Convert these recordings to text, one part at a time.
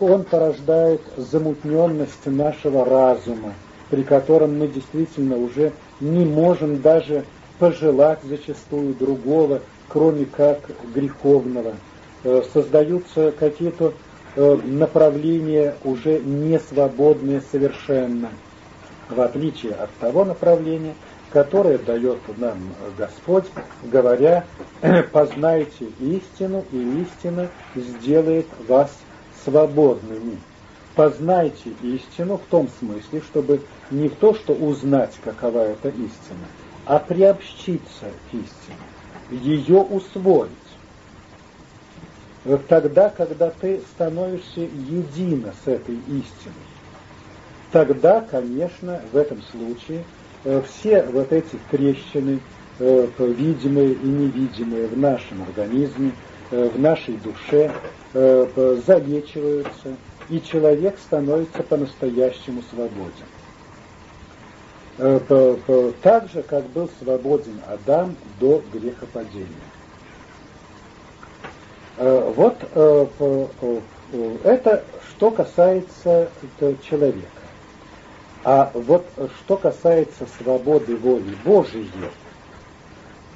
Он порождает замутненность нашего разума, при котором мы действительно уже не можем даже пожелать зачастую другого, кроме как греховного. Э, создаются какие-то э, направления уже не свободные совершенно, в отличие от того направления, которое дает нам Господь, говоря, познайте истину, и истина сделает вас свободными. Познайте истину в том смысле, чтобы не в то, что узнать, какова эта истина, а приобщиться к истине, ее усвоить. Вот тогда, когда ты становишься едино с этой истиной, тогда, конечно, в этом случае э, все вот эти трещины, э, видимые и невидимые в нашем организме, в нашей душе, залечиваются, и человек становится по-настоящему свободен. Так же, как был свободен Адам до грехопадения. Вот это что касается человека. А вот что касается свободы воли Божией,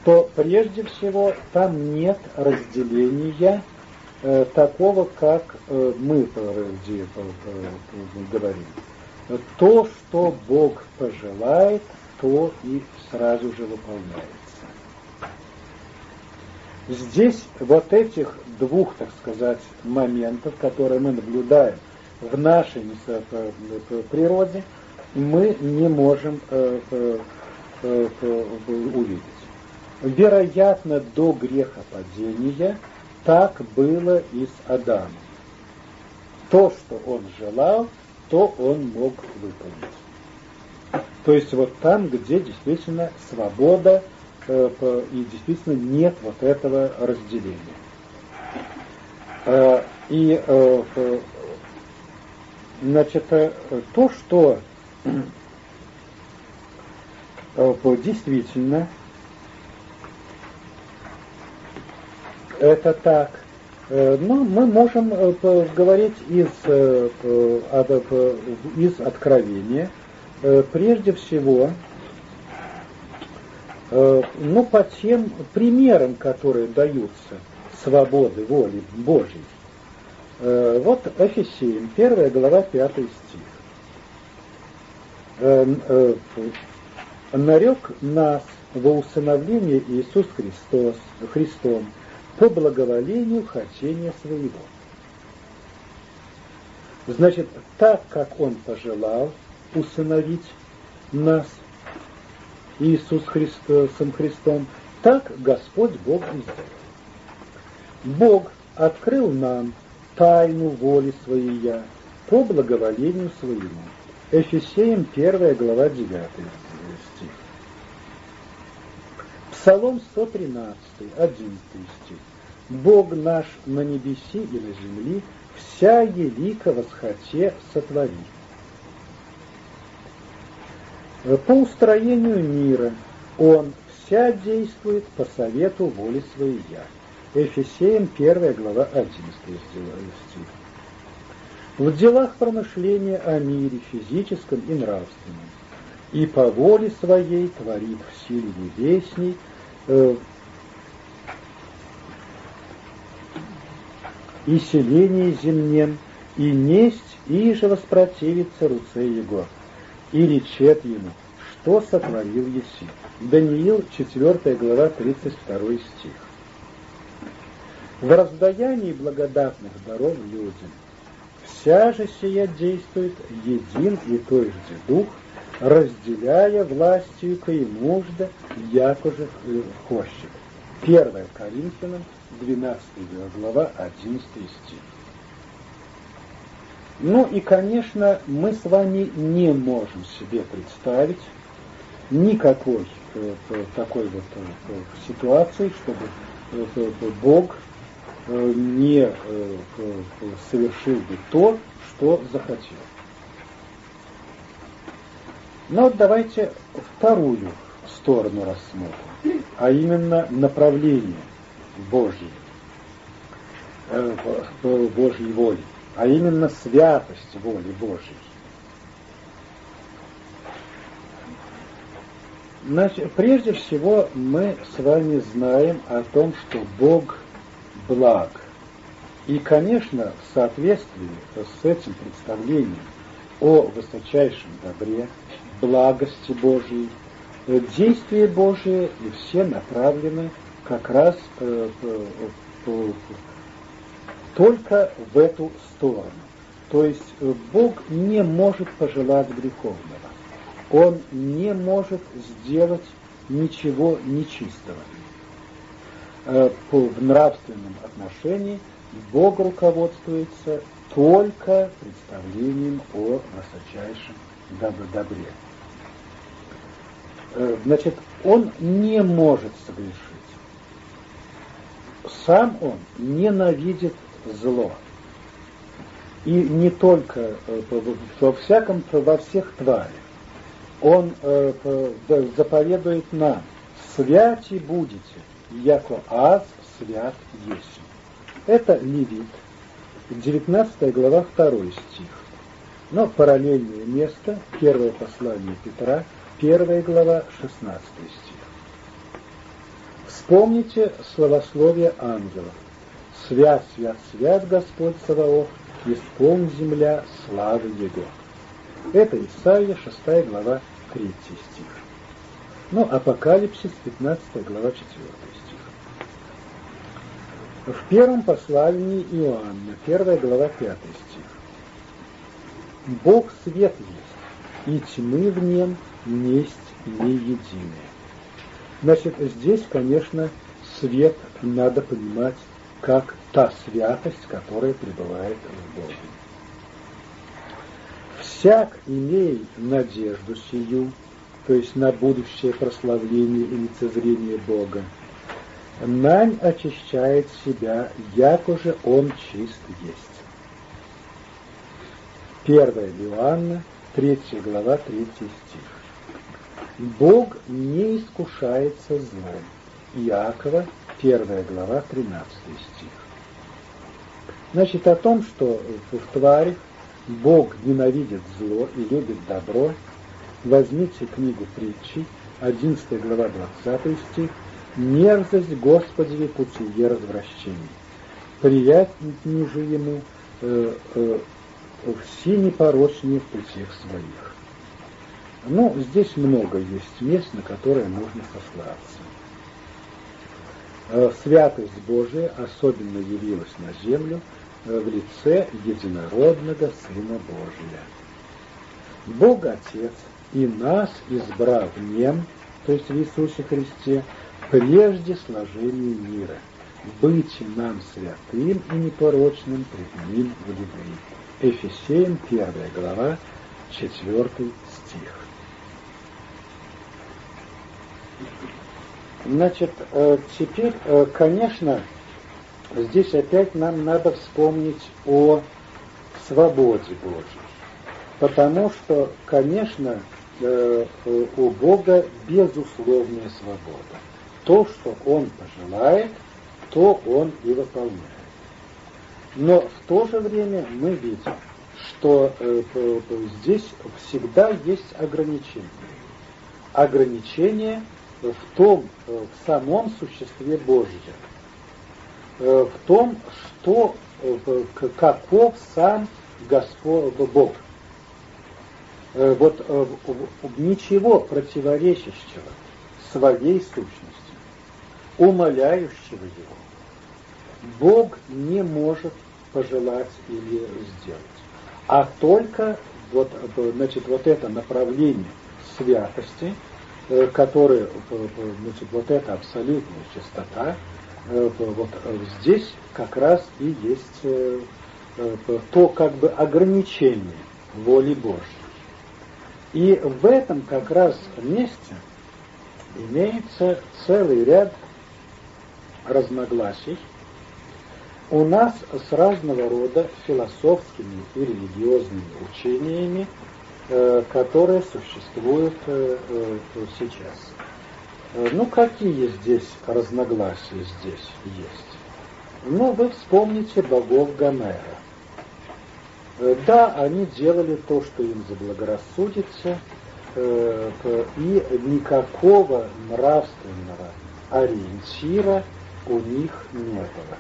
то прежде всего там нет разделения э, такого, как э, мы э, говорим. То, что Бог пожелает, то и сразу же выполняется. Здесь вот этих двух, так сказать, моментов, которые мы наблюдаем в нашей природе, мы не можем э, э, э, увидеть. Вероятно, до грехопадения так было и с Адамом. То, что он желал, то он мог выполнить. То есть вот там, где действительно свобода и действительно нет вот этого разделения. И значит, то, что Э, действительно, это так. Э, но мы можем э, говорить из, из откровения, прежде всего, ну, по тем примерам, которые даются свободы воли Божьей. Вот Офисеем, первая глава, пятый стих. Э, э, нарек нас во усыновление Иисус Христос, Христом по благоволению хотения своего. Значит, так как Он пожелал усыновить нас Иисус Христосом Христом, так Господь Бог и сделал. Бог открыл нам тайну воли Своей по благоволению Своему Эфесеям 1 глава 9 стих. Псалом 113, 11 стих. Бог наш на небеси и на земли вся елика восхоте сотвори. По устроению мира Он вся действует по совету воли своей. Эфесеям 1 глава 11 стих в делах промышления о мире физическом и нравственном, и по воле своей творит в силе небесней и селение земнем, и несть, и же воспротивится руце его, и речет ему, что сотворил Еси. Даниил, 4 глава, 32 стих. В раздаянии благодатных даров людям Вся же сия действует един и той же дух, разделяя властью и нужда, яко же хочет. 1 Коринфянам, 12 глава, 11 стих. Ну и, конечно, мы с вами не можем себе представить никакой э, такой вот э, ситуации, чтобы э, Бог Э, не э, совершил бы то, что захотел. Но вот давайте вторую сторону рассмотрим, а именно направление Божьей, э, Божьей воли. а именно святость воли Божьей. Значит, прежде всего мы с вами знаем о том, что Бог благ. И, конечно, в соответствии с этим представлением о высочайшем добре, благости Божьей, действия Божьи и все направлены как раз э, э, только в эту сторону. То есть э, Бог не может пожелать греховного. Он не может сделать ничего нечистого. Э, в нравственном отношении Бог руководствуется только представлением о высочайшем добре. Э, значит, он не может согрешить. Сам он ненавидит зло. И не только э, во всяком, во всех тварях. Он э, заповедует нам, святи будете, яко аз свят есть. Это Левит, 19 глава, 2 стих. Но параллельное место, первое послание Петра, 1 глава, 16 стих. Вспомните словословие ангелов. Свят, свят, свят Господь Саваоф, исполн земля славы Его. Это Исаия, 6 глава, 3 стих. Ну, Апокалипсис, 15 глава, 4 стих. В первом послании Иоанна, 1 глава, 5 стих. Бог свет есть, и тьмы в нем несть не единое. Значит, здесь, конечно, свет надо понимать как та святость, которая пребывает в Боге. Всяк, имея надежду сию, то есть на будущее прославление и лицезрение Бога, нань очищает себя, як уже он чист есть. 1 Иоанна, 3 глава, 3 стих. Бог не искушается злом. Иакова, первая глава, 13 стих. Значит, о том, что в тварях Бог ненавидит зло и любит добро, возьмите книгу притчи, 11 глава, 20 стих, «Мерзость Господи путие развращений, приятнее ему э, э, все непорочнее в путях своих». Ну, здесь много есть мест, на которые можно сослаться. Э, святость Божия особенно явилась на землю э, в лице единородного Сына Божия. Бог Отец и нас избрал в нем, то есть в Иисусе Христе, прежде сложения мира, быть нам святым и непорочным пред Ним в любви. Ефесеям 1 глава, 4 стих. Значит, э, теперь, э, конечно, здесь опять нам надо вспомнить о свободе Божьей. Потому что, конечно, э, у Бога безусловная свобода. То, что Он пожелает, то Он и выполняет. Но в то же время мы видим, что здесь всегда есть ограничения. Ограничения в том, э, в самом существе Божьем, э, в том, что, э, каков сам Господь Бог. Вот ничего противоречащего своей сущности, умоляющего его, Бог не может пожелать или сделать. А только вот, значит, вот это направление святости – Э, которые, э, э, значит, вот эта абсолютная чистота, вот здесь как раз и есть то как бы ограничение воли Божьей. И в этом как раз месте имеется целый ряд разногласий у нас с разного рода философскими и религиозными учениями Э, которые существуют э, э, сейчас. Ну, какие здесь разногласия здесь есть? Ну, вы вспомните богов Гомера. Да, они делали то, что им заблагорассудится, и никакого нравственного ориентира у них не было.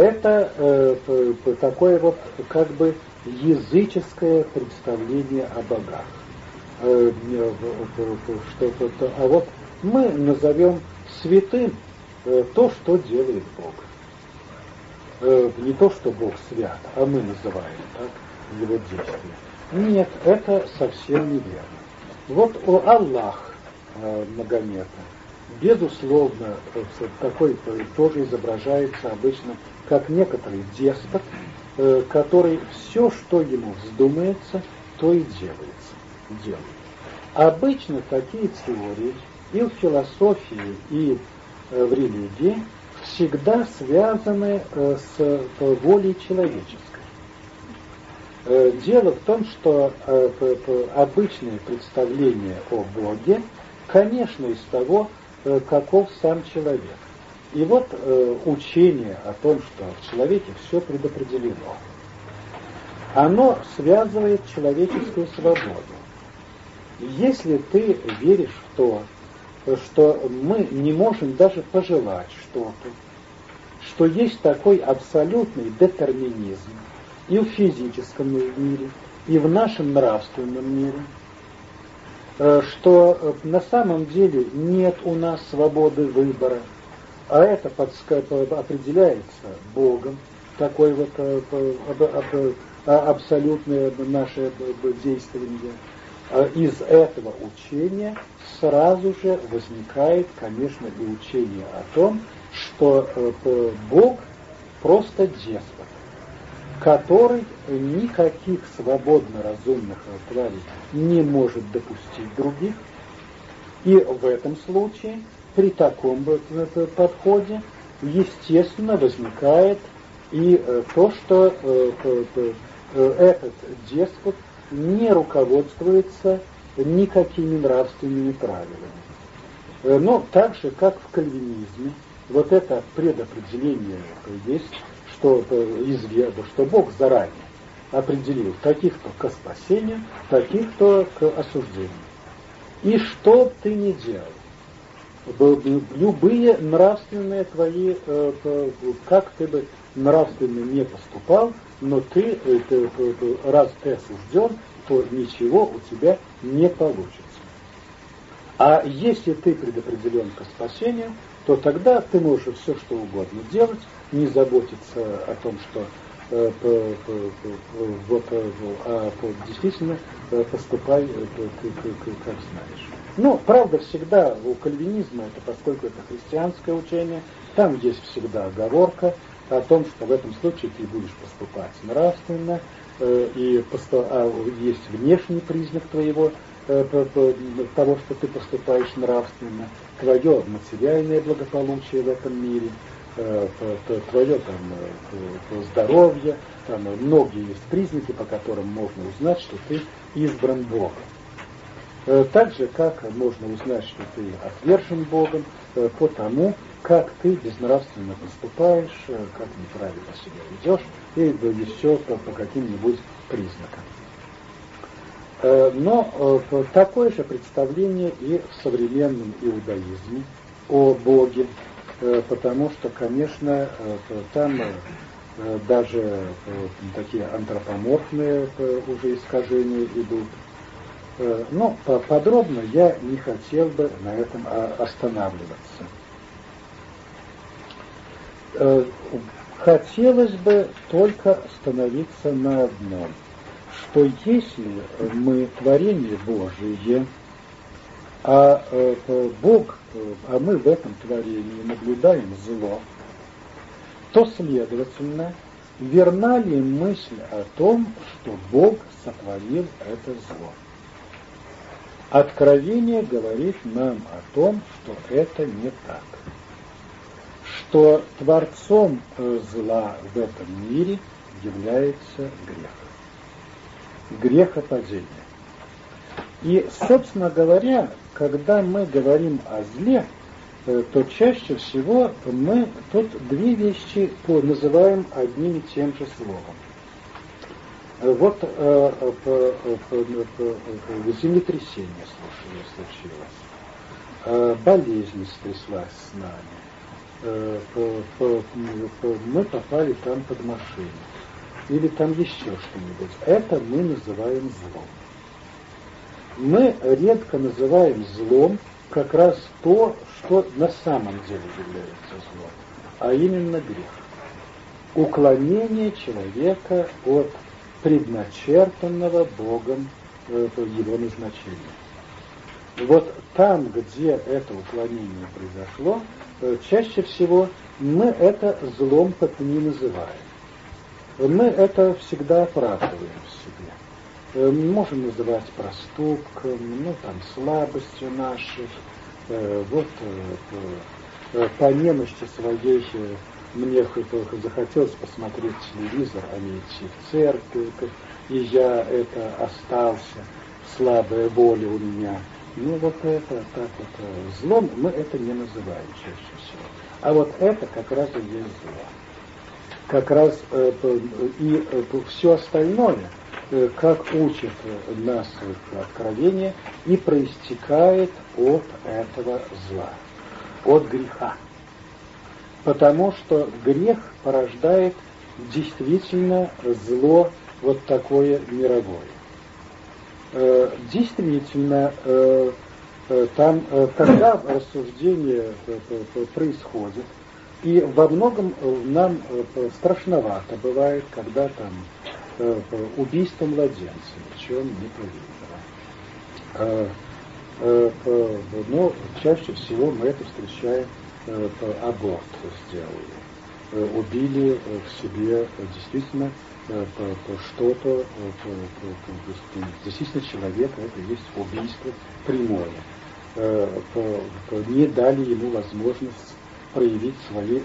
Это э, такое вот как бы языческое представление о богах. Э, что, то, а вот мы назовем святым э, то, что делает Бог. Э, не то, что Бог свят, а мы называем так его действия. Нет, это совсем неверно. Вот у Аллах э, Магомета, безусловно, э, такой тоже изображается обычно как некоторый деспот, э, который все, что ему вздумается, то и делается, делает. Обычно такие теории и в философии, и э, в религии всегда связаны э, с волей человеческой. Дело в том, что обычное представление о Боге, конечно, из того, каков сам человек. И вот учение о том, что в человеке все предопределено, оно связывает человеческую свободу. Если ты веришь в то, что мы не можем даже пожелать что-то, что есть такой абсолютный детерминизм и в физическом мире, и в нашем нравственном мире, э, что э, на самом деле нет у нас свободы выбора, а это определяется Богом, такой вот э, абсолютное наше действие. Из этого учения сразу же возникает, конечно, и учение о том, что э, Бог просто деспот, который никаких свободно разумных тварей не может допустить других. И в этом случае, при таком э, подходе, естественно, возникает и э, то, что этот деспот не руководствуется никакими нравственными правилами. Э, но так же, как в кальвинизме, вот это предопределение есть, что, изведа, что Бог заранее определил таких-то к спасению, таких-то к осуждению. И что ты не делал, любые нравственные твои, э, как ты бы нравственно не поступал, но ты, э, раз ты осужден, то ничего у тебя не получится. А если ты предопределен к спасению, то тогда ты можешь все что угодно делать, не заботиться о том, что э, вот, а действительно поступай как знаешь. Ну, правда, всегда у кальвинизма, это поскольку это христианское учение, там есть всегда оговорка о том, что в этом случае ты будешь поступать нравственно, и а есть внешний признак твоего того, что ты поступаешь нравственно, твое материальное благополучие в этом мире, твое там здоровье, там многие есть признаки, по которым можно узнать, что ты избран Богом. Так же, как можно узнать, что ты отвержен Богом, по тому, как ты безнравственно поступаешь, как неправильно себя ведешь, и еще по, по каким-нибудь признакам. Э, но э, такое же представление и в современном иудаизме о Боге, э, потому что, конечно, там даже такие антропоморфные уже искажения идут. Но подробно я не хотел бы на этом останавливаться. Хотелось бы только остановиться на одном – что если мы творение Божие, а э, Бог, а мы в этом творении наблюдаем зло, то, следовательно, верна ли мысль о том, что Бог сотворил это зло? Откровение говорит нам о том, что это не так. Что творцом э, зла в этом мире является грех грехопадения. И, собственно говоря, когда мы говорим о зле, э, то чаще всего мы тут две вещи называем одним и тем же словом. Вот э, э, э, землетрясение случилось, болезнь стряслась с нами, э, мы попали там под машину, или там еще что-нибудь. Это мы называем злом. Мы редко называем злом как раз то, что на самом деле является злом, а именно грех. Уклонение человека от предначертанного Богом э, его назначения. Вот там, где это уклонение произошло, э, чаще всего мы это злом как не называем. Мы это всегда оправдываем в себе. Э, можем называть проступком, ну там слабостью нашей, вот по немощи своей мне захотелось посмотреть телевизор, а не идти в церковь, и я это остался, слабая воля у меня. Ну вот это, так вот, э, злом мы это не называем чаще всего. А вот это как раз и есть зло. Как раз э, и э, все остальное, как учит нас откровение, и проистекает от этого зла, от греха потому что грех порождает действительно зло вот такое мировое. Э, действительно, э, э, там, когда рассуждение происходит, и во многом нам страшновато бывает, когда там убийство младенца, чем не повинного. Но чаще всего мы это встречаем аборт сделали, э, убили э, в себе действительно что-то, действительно человека, это есть убийство прямое. Не дали ему возможность проявить свои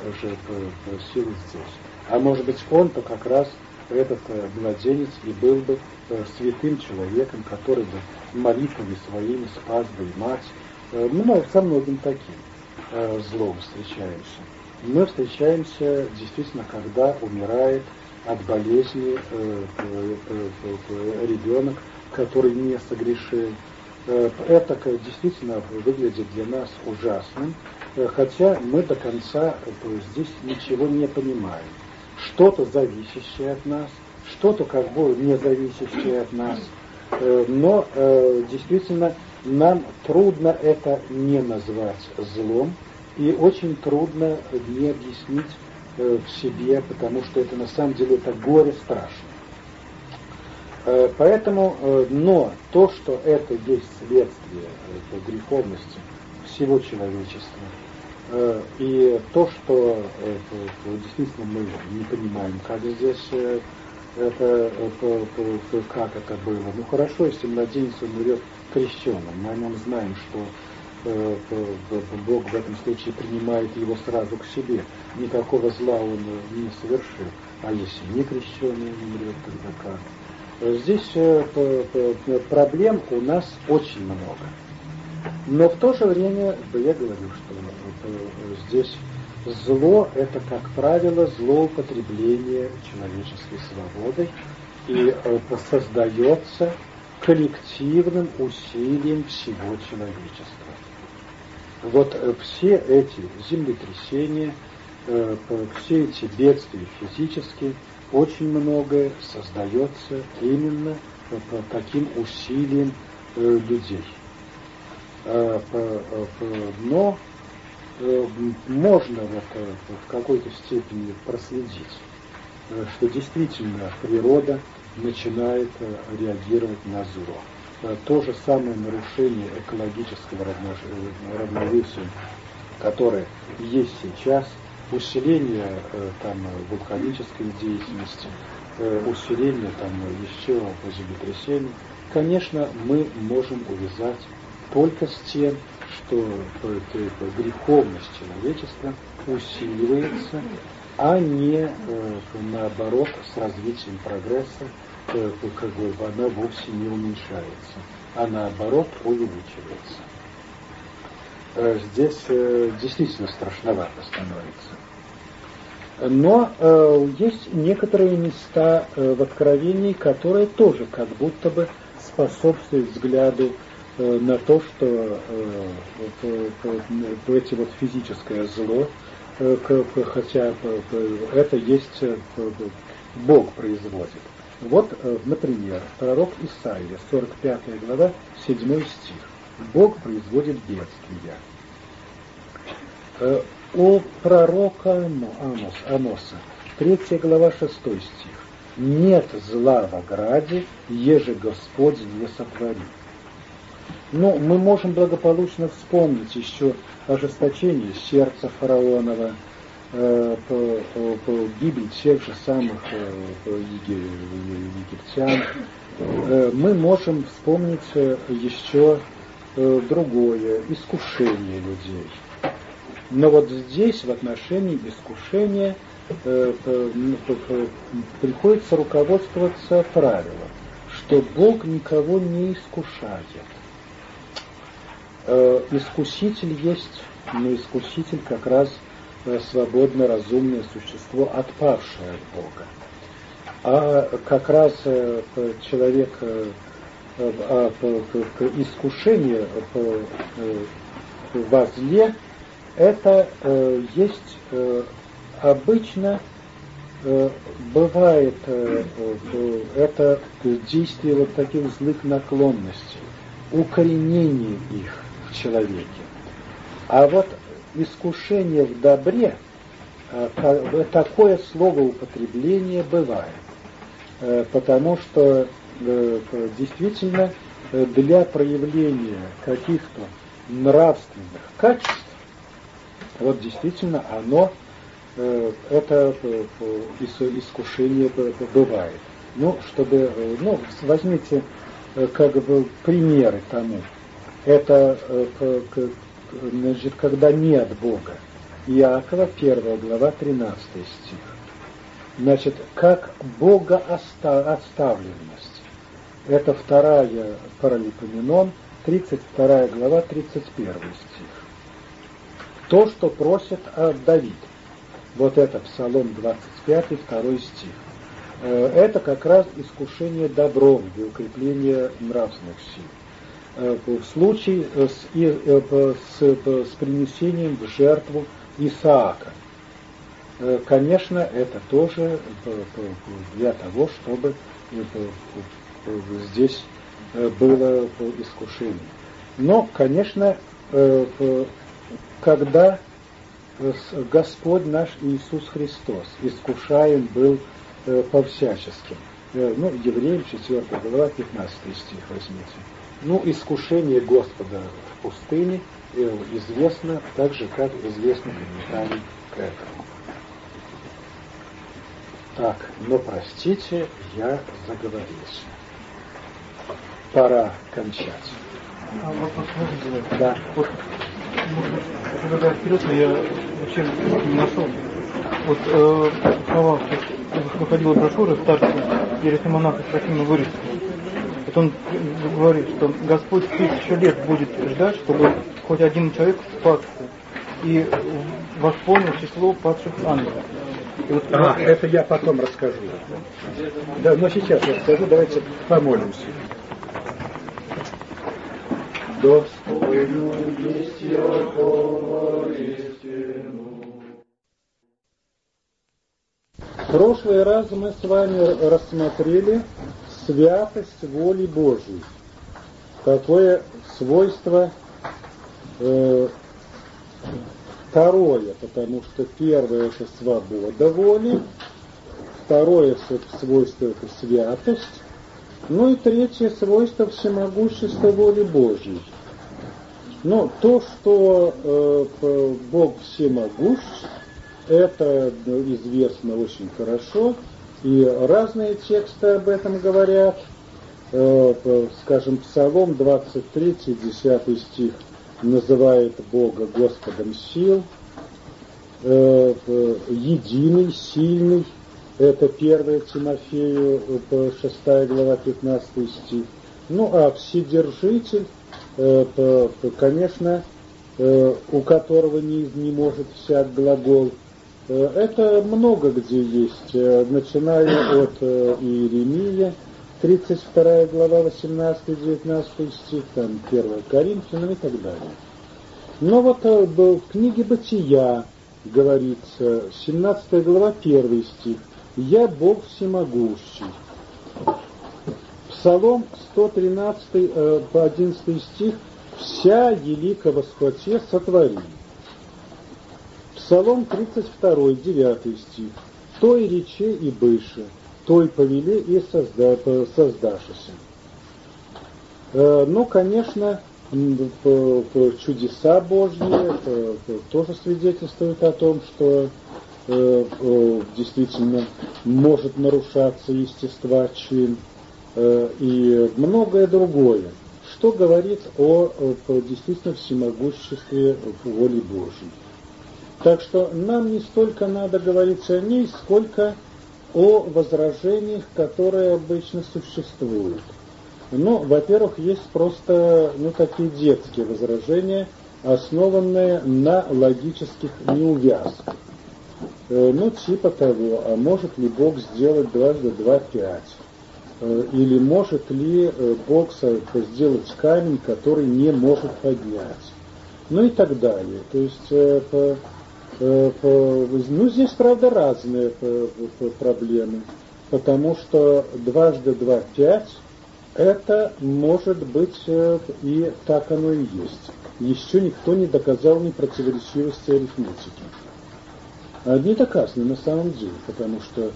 силы здесь. А может быть он-то как раз этот младенец и был бы святым человеком, который бы молитвами своими спас бы и мать, много, со многим таким э, злом встречаемся. Мы встречаемся действительно, когда умирает от болезни э, э, ребенок, который не согрешил. Это действительно выглядит для нас ужасным, хотя мы до конца здесь ничего не понимаем. Что-то зависящее от нас, что-то как бы не зависящее от нас, но действительно нам трудно это не назвать злом, и очень трудно не объяснить э, в себе, потому что это на самом деле это горе страшно. Э, поэтому, э, но то, что это есть следствие это греховности всего человечества, э, и то, что это, действительно мы не понимаем, как здесь э, это, это, это, как это было. Ну хорошо, если младенец умрет крещенным, мы о нем знаем, что Э, Бог в этом случае принимает его сразу к себе. Никакого зла он не совершил. А если не крещенный умрет, тогда как? Э, здесь э, проблем у нас очень много. Но в то же время я говорю, что здесь зло – это, как правило, злоупотребление человеческой свободой и создается коллективным усилием всего человечества. Вот э, все эти землетрясения, э, все эти бедствия физические, очень многое создается именно по таким усилиям э, людей. Но можно вот в какой-то степени проследить, что действительно природа начинает реагировать на зло. Э, то же самое нарушение экологического равновесия, которое есть сейчас, усиление э, там, вулканической деятельности, э, усиление там, еще землетрясений, конечно, мы можем увязать только с тем, что греховность человечества усиливается, а не наоборот с развитием прогресса Э, как бы она вовсе не уменьшается, а наоборот увеличивается. Э, здесь э, действительно страшновато становится. Но э, есть некоторые места в Откровении, которые тоже как будто бы способствуют взгляду на то, что э, э, эти вот физическое зло, хотя это есть Бог производит. Вот, э, например, пророк Исаия, 45 глава, 7 стих. Бог производит бедствия. Э, у пророка Амос, Амоса, 3 глава, 6 стих. Нет зла в ограде, еже Господь не сотворит. Ну, мы можем благополучно вспомнить еще ожесточение сердца фараонова, э, по, по, по гибель тех же самых э, египтян. Э, мы можем вспомнить э, еще другое искушение людей. Но вот здесь, в отношении искушения, приходится руководствоваться правилом, что Бог никого не искушает. Искуситель есть, но искуситель как раз свободно разумное существо, отпавшее от Бога. А как раз человек искушение во зле это э, есть э, обычно э, бывает это действие вот таких злых наклонностей, укоренение их в человеке. А вот искушение в добре, э, такое слово употребление бывает, э, потому что э, действительно э, для проявления каких-то нравственных качеств вот действительно оно, это искушение бывает. Ну, чтобы, ну, возьмите как бы примеры тому. Это, значит, когда нет Бога. Иакова, 1 глава, 13 стих. Значит, как Бога оставленность. Это вторая паралипоменон, 32 глава, 31 стих то, что просит Давид. Вот это Псалом 25, второй стих. Э, это как раз искушение добром для укрепления нравственных сил. Э, в случае с, э, с, с принесением в жертву Исаака. Конечно, это тоже для того, чтобы здесь было искушение. Но, конечно, когда Господь наш Иисус Христос искушаем был э, по-всяческим. Э, ну, Евреям 4 глава, 15 стих возьмите. Ну, искушение Господа в пустыне э, известно так же, как известно комментарий к этому. Так, но простите, я заговорился. Пора кончать. А вопрос можно задать? Да. Вот когда вперед, но я вообще не нашел. Вот э, слова, выходила брошюра старца Ересня монаха Трофима Вырицкого. Вот он говорит, что Господь тысячу лет будет ждать, чтобы хоть один человек спасся и восполнил число падших ангелов. вот, а, это я потом расскажу. Да, но сейчас я расскажу, давайте помолимся достойну есть Якова. В прошлый раз мы с вами рассмотрели святость воли Божьей. Какое свойство э, второе, потому что первое это свобода воли, второе свойство это святость, ну и третье свойство всемогущества воли Божьей. Но то, что э, Бог всемогущ, это ну, известно очень хорошо, и разные тексты об этом говорят. Э, скажем, Псалом 23, 10 стих называет Бога Господом сил, э, единый, сильный, это 1 Тимофею, 6 глава, 15 стих. Ну, а Вседержитель конечно, э, у которого не, не может всяк глагол, Это много где есть, начиная от Иеремия, 32 глава, 18-19 стих, там 1 Коринфянам и так далее. Но вот в книге «Бытия» говорится, 17 глава, 1 стих, «Я Бог всемогущий». Псалом 113, э, по 11 стих, «Вся елика восхвате сотвори». Псалом 32, 9 стих, «Той рече и быше, той повеле и созда, создашися». Э, ну, конечно, чудеса Божьи тоже свидетельствуют о том, что э, действительно может нарушаться естества чин э, и многое другое, что говорит о, действительно всемогуществе воли Божьей. Так что нам не столько надо говорить о ней, сколько о возражениях, которые обычно существуют. Ну, во-первых, есть просто ну, такие детские возражения, основанные на логических неувязках. Э, ну, типа того, а может ли Бог сделать дважды два пять? Э, или может ли э, Бог сделать камень, который не может поднять? Ну и так далее. То есть, ну, здесь, правда, разные проблемы, потому что дважды два пять это может быть э, и так оно и есть. Еще никто не доказал непротиворечивости арифметики. Не доказано на самом деле, потому что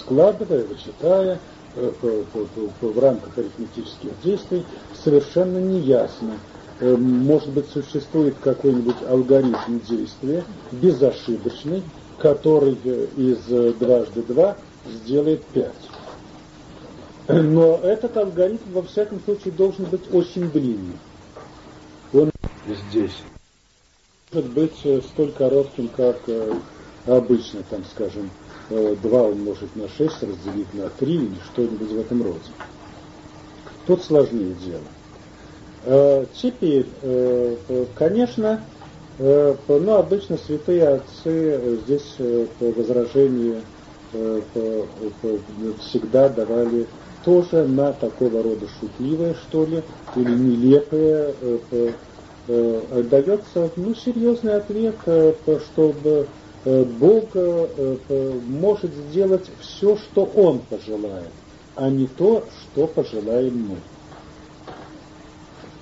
складывая, вычитая в рамках арифметических действий, совершенно неясно, э, может быть, существует какой-нибудь алгоритм действия, безошибочный, который из дважды два сделает пять. Но этот алгоритм, во всяком случае, должен быть очень длинный. Он здесь может быть э, столь коротким, как э, обычно, там, скажем, 2 э, умножить на 6, разделить на 3 или что-нибудь в этом роде. Тут сложнее дело. Теперь, конечно, ну, обычно святые отцы здесь по возражению всегда давали тоже на такого рода шутливое, что ли, или нелепое, э, э, дается ну, серьезный ответ, э, чтобы Бог может сделать все, что Он пожелает, а не то, что пожелаем мы.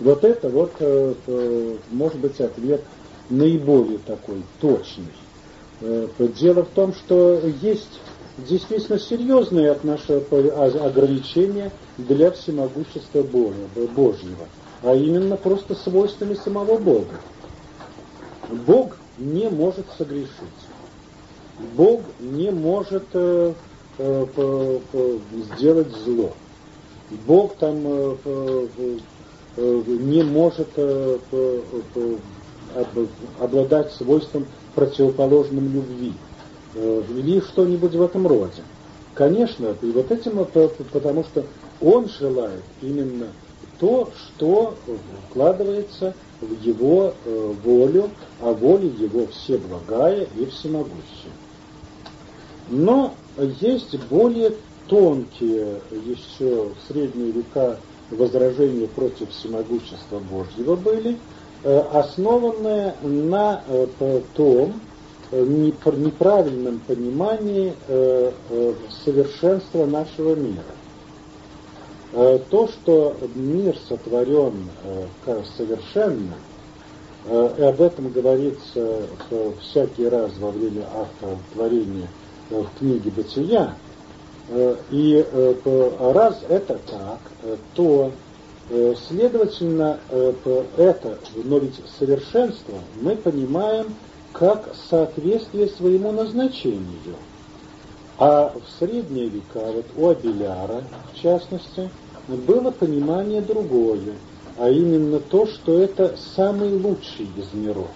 Вот это вот может быть ответ наиболее такой точный. Дело в том, что есть действительно серьезные отношения, ограничения для всемогущества Божьего, а именно просто свойствами самого Бога. Бог не может согрешить. Бог не может э, э, сделать зло. Бог там э, не может обладать свойством противоположным любви. Э, или что-нибудь в этом роде. Конечно, и вот этим, потому что он желает именно то, что вкладывается в его э, волю, а воля его все благая и всемогущая. Но есть более тонкие еще средние века возражения против всемогущества Божьего были, э, основанные на том, Э, неправильном понимании э, э, совершенства нашего мира. То, что мир сотворен совершенно, и об этом говорится всякий раз во время акта творения в книге «Бытия», и раз это так, то, следовательно, это, но ведь совершенство мы понимаем как соответствие своему назначению. А в средние века, вот у Абеляра, в частности, было понимание другое, а именно то, что это самый лучший из миров.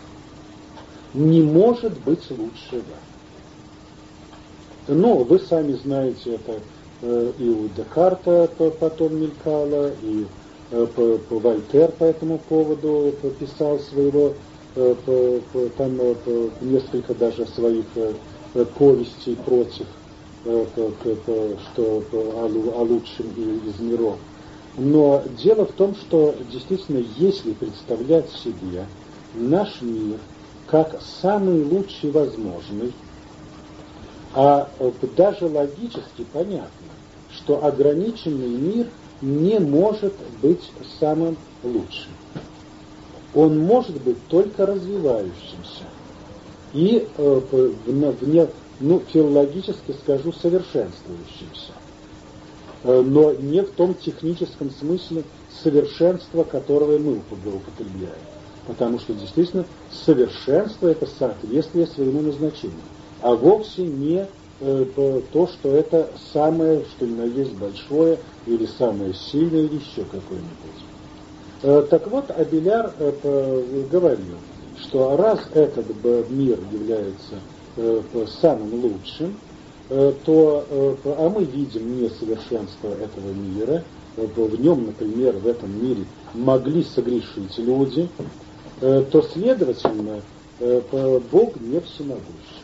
Не может быть лучшего. Но вы сами знаете, это э, и у Декарта потом мелькало, и э, Вольтер по этому поводу писал своего там несколько даже своих повестей против, что о лучшем из миров. Но дело в том, что действительно, если представлять себе наш мир как самый лучший возможный, а даже логически понятно, что ограниченный мир не может быть самым лучшим. Он может быть только развивающимся. И э, вне, ну, филологически скажу, совершенствующимся. Э, но не в том техническом смысле совершенства, которое мы употребляем. Потому что действительно совершенство – это соответствие своему назначению, а вовсе не э, то, что это самое, что ни на есть большое, или самое сильное, или еще какое-нибудь. Э, так вот, Абеляр говорил, что раз этот мир является самым лучшим, Э, то, э, а мы видим несовершенство этого мира, э, в нем, например, в этом мире могли согрешить люди, то, следовательно, Бог не всемогущ.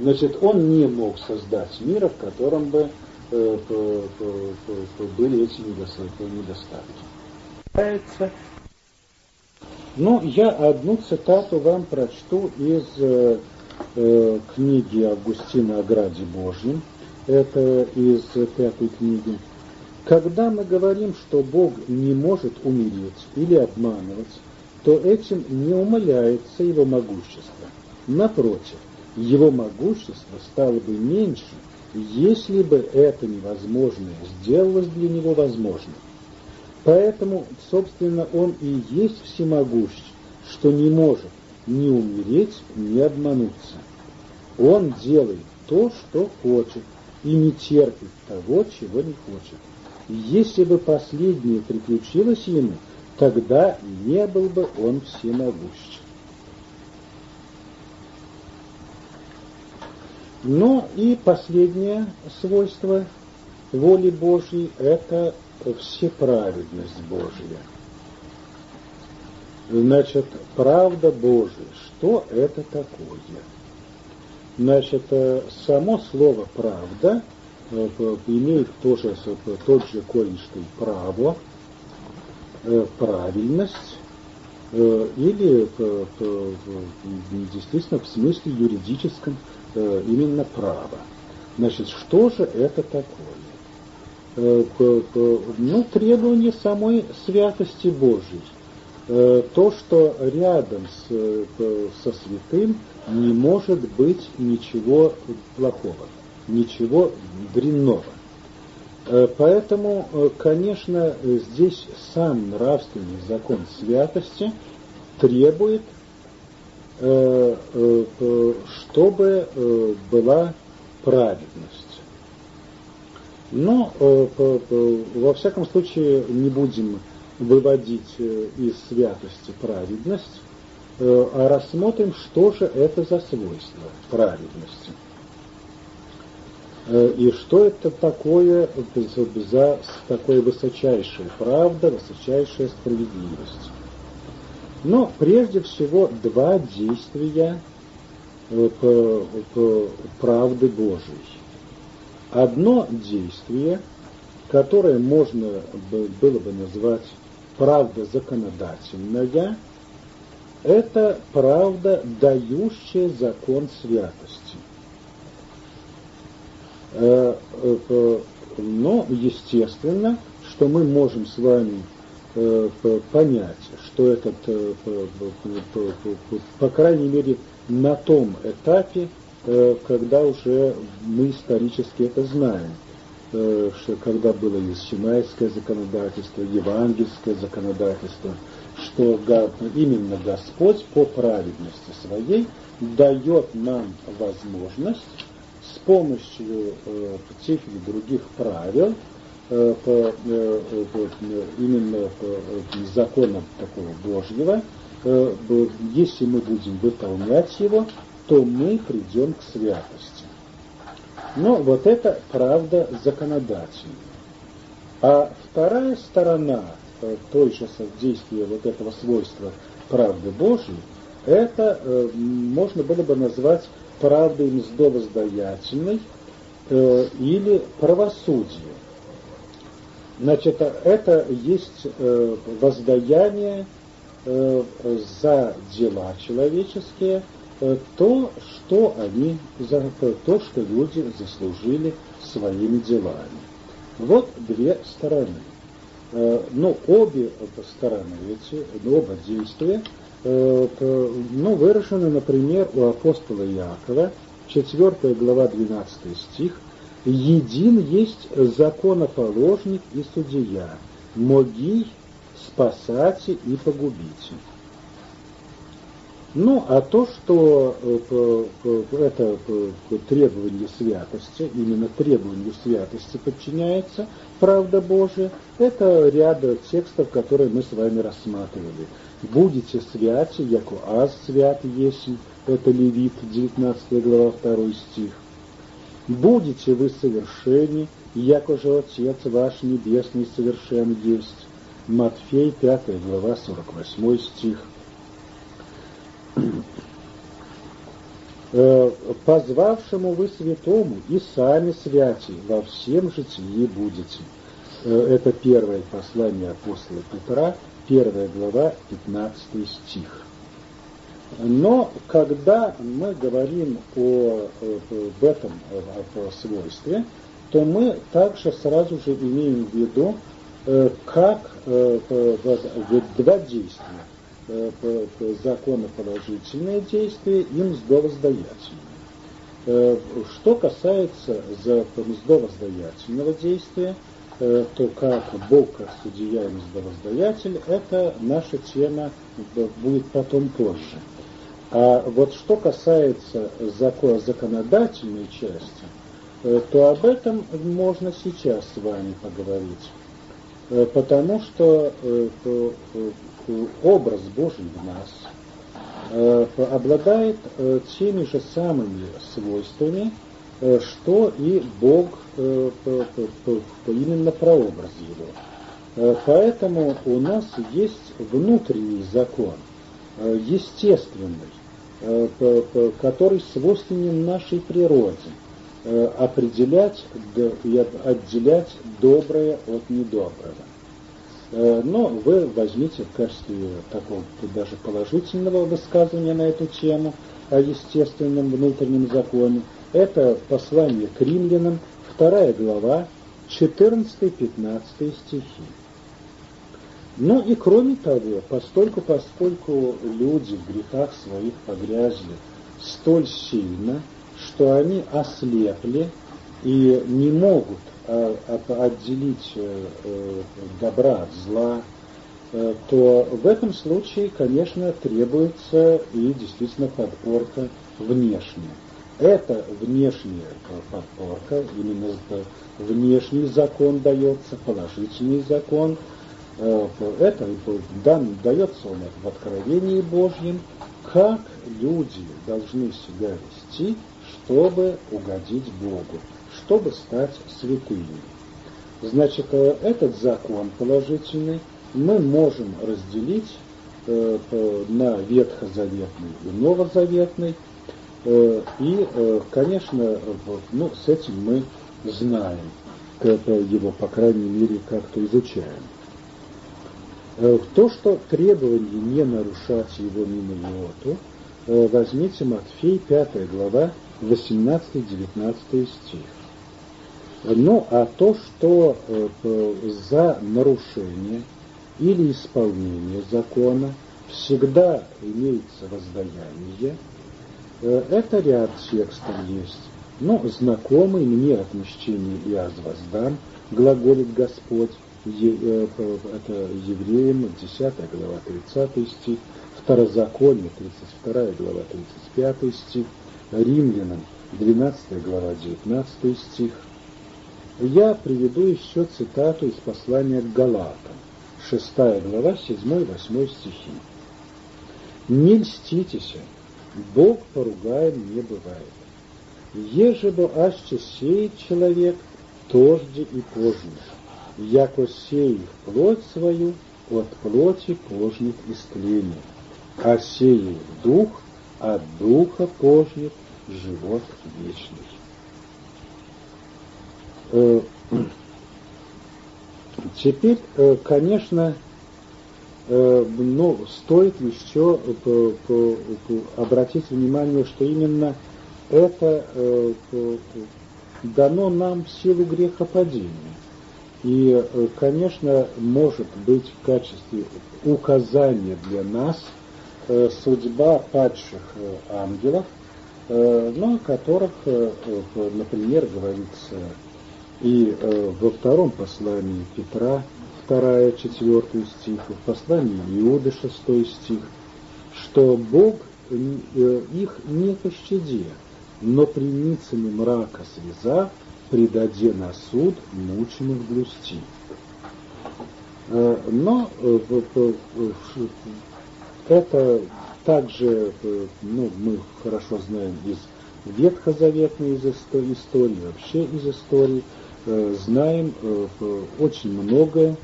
Значит, Он не мог создать мира, в котором бы были эти недостатки. Ну, я одну цитату вам прочту из э, книги Августина о Граде Божьем, это из пятой книги. Когда мы говорим, что Бог не может умереть или обманывать, то этим не умаляется его могущество. Напротив, его могущество стало бы меньше, если бы это невозможное сделалось для него возможным. Поэтому, собственно, он и есть всемогущ, что не может не умереть, не обмануться. Он делает то, что хочет, и не терпит того, чего не хочет. Если бы последнее приключилось ему, тогда не был бы он всемогущ. Но и последнее свойство воли Божьей – это всеправедность Божья. Значит, правда Божия, что это такое? Значит, э, само слово «правда» э, имеет тоже тот же корень, что и право, э, правильность, или действительно в смысле юридическом именно право. Значит, что же это такое? Ну, требование самой святости Божьей. Э, то, что рядом с, э, со святым не может быть ничего плохого, ничего дрянного. Э, поэтому, конечно, здесь сам нравственный закон святости требует, чтобы была праведность. Но, во всяком случае, не будем выводить э, из святости праведность, э, а рассмотрим, что же это за свойство праведности. Э, и что это такое за такое высочайшая правда, высочайшая справедливость. Но прежде всего два действия правды Божией. Одно действие, которое можно было бы назвать правда законодательная – это правда, дающая закон святости. Э, э, но, естественно, что мы можем с вами э, понять, что этот, по крайней мере, на том этапе, когда уже мы исторически это знаем – Э, что когда было Синайское законодательство, евангельское законодательство, что именно Господь по праведности своей дает нам возможность с помощью э, тех или других правил, э, по, э, э, именно по законам такого Божьего, если мы будем выполнять его, то мы придем к святости. Но вот это правда законодательная. А вторая сторона той же действия вот этого свойства правды Божьей, это можно было бы назвать правдой мздовоздаятельной или правосудием. Значит, это есть э, воздаяние э, за дела человеческие, э, то, что они, то, что люди заслужили своими делами. Вот две стороны. Но обе стороны эти, оба действия, ну, выражены, например, у апостола Якова, 4 глава, 12 стих, «Един есть законоположник и судья, могий спасать и погубить». Ну, а то, что э, это требование святости, именно требованию святости подчиняется правда Божия, это ряд текстов, которые мы с вами рассматривали. «Будете святи, яко аз свят есмь», это Левит, 19 глава, 2 стих. «Будете вы совершенны, яко же Отец ваш Небесный совершен есть». Матфей, 5 глава, 48 стих. Э, позвавшему вы святому и сами святи во всем житии будете. Э, это первое послание апостола Петра, первая глава, 15 стих. Но когда мы говорим о, об этом о свойстве, то мы также сразу же имеем в виду, э, как два действия Э, законоположительные действия и мздовоздаятельные. Э, что касается мздовоздаятельного действия, э, то как Бог как судья и мздовоздаятель, это наша тема будет потом позже. А вот что касается закон, законодательной части, то об этом можно сейчас с вами поговорить. Потому что образ Божий в нас э, обладает э, теми же самыми свойствами, э, что и Бог именно прообраз его. Поэтому у нас есть внутренний закон, естественный, который свойственен нашей природе, определять и отделять доброе от недоброго. Э, но вы возьмите в качестве такого даже положительного высказывания на эту тему о естественном внутреннем законе. Это послание к римлянам, вторая глава, 14-15 стихи. Ну и кроме того, постольку, поскольку люди в грехах своих погрязли столь сильно, что они ослепли и не могут Э, отделить э, э, добра от зла, то в этом случае, конечно, требуется и действительно подпорка внешняя. Это внешняя подпорка, именно внешний закон дается, положительный закон. Это дан, дается он в откровении Божьем, как люди должны себя вести, чтобы угодить Богу чтобы стать святыми. Значит, э, этот закон положительный мы можем разделить э, на ветхозаветный и новозаветный. Э, и, конечно, ну, с этим мы знаем, его, по крайней мере, как-то изучаем. То, что требование не нарушать его мимо его, возьмите Матфей, 5 глава, 18-19 стих. Ну, а то, что э, за нарушение или исполнение закона всегда имеется воздаяние, э, это ряд текстов есть. Но знакомый мне отмщение и аз воздам, глаголит Господь, э, это евреям, 10 глава, 30 стих, Второзаконие, 32 глава, 35 стих, Римлянам, 12 глава, 19 стих, я приведу еще цитату из послания к Галатам, 6 глава, 7-8 стихи. «Не льститесь, Бог поругаем не бывает. Еже бы аще сеет человек, тожде и пожнет. Яко сеет плоть свою, от плоти пожнет истление. а сеет дух, от духа пожнет живот вечный. Э, теперь, э, конечно, э, ну, стоит еще обратить внимание, что именно это дано нам в силу грехопадения. И, конечно, может быть в качестве указания для нас судьба падших ангелов, но о которых, например, говорится и э, во втором послании Петра, вторая, четвертый стих, в послании Иуды, шестой стих, что Бог э, их не пощади, но примицами мрака связав, предаде на суд мучимых блюсти. Э, но э, это также, ну, мы хорошо знаем из ветхозаветной из истории, вообще из истории, Э, знаем э, очень много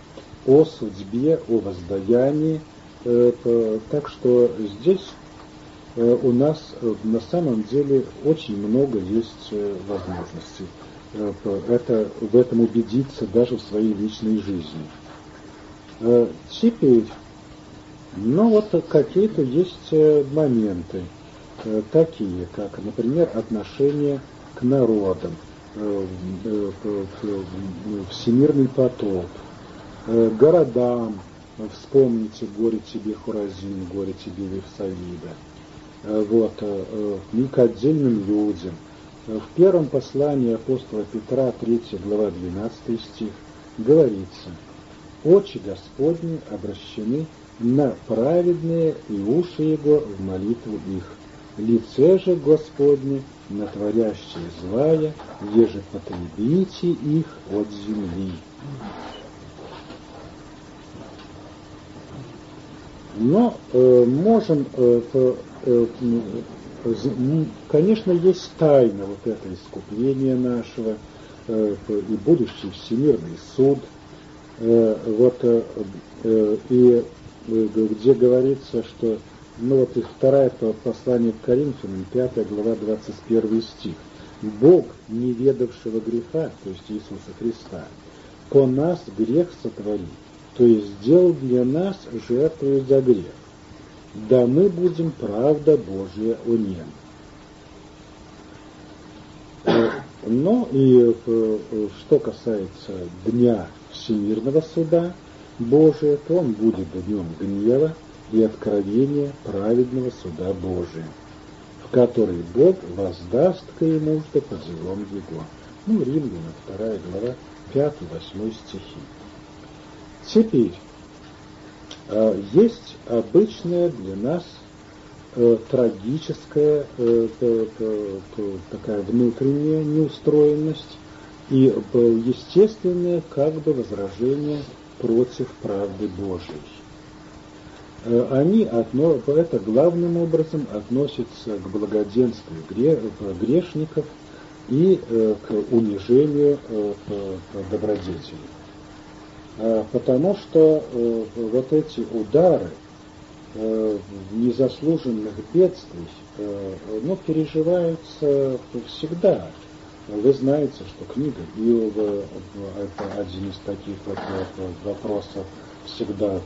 о судьбе, о воздаянии. Э, так что здесь у нас на самом деле очень много есть возможностей. Это, в этом убедиться даже в своей личной жизни. Теперь, ну вот какие-то есть моменты, такие как, например, отношение к народам. Э, э, всемирный потоп, э, городам, вспомните «Горе тебе, Хуразин», «Горе тебе, Вифсавида», вот, и к отдельным людям. В первом послании апостола Петра, 3 глава, 12 стих, говорится, «Очи Господни обращены на праведные, и уши Его в молитву их. Лице же Господне на творящие злая, еже потребите их от земли. Но э, можем, э, э, э, конечно, есть тайна вот это искупление нашего э, и будущий всемирный суд. Э, вот, э, и где говорится, что ну вот и второе послание к Коринфянам, 5 глава, 21 стих. Бог, не ведавшего греха, то есть Иисуса Христа, по нас грех сотворил, то есть сделал для нас жертву за грех. Да мы будем правда Божия о нем. Но и э, что касается дня всемирного суда Божия, то он будет днем гнева, и откровение праведного суда Божия, в который Бог воздаст что по делам его. Ну, Римляна, вторая глава, 5-8 стихи. Теперь, есть обычная для нас э, трагическая э, такая внутренняя неустроенность и естественное как бы возражение против правды Божией. Э, они это главным образом относится к благоденствию грешников и э, к унижению э, добродетелей. Потому что вот эти удары незаслуженных бедствий ну, переживаются всегда. Вы знаете, что книга Иова – это один из таких вот вопросов всегда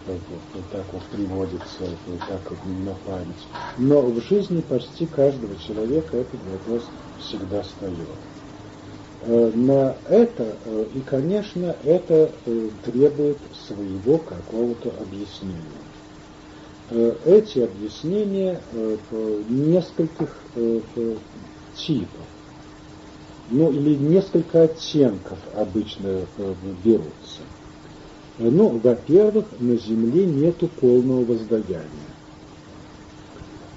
так вот, приводится, так вот на память. Но в жизни почти каждого человека этот вопрос всегда встает. Э, на это, э, и, конечно, это э, требует своего какого-то объяснения. Эти объяснения нескольких типов, ну или несколько оттенков обычно берутся. Ну, во-первых, на земле нету полного воздаяния.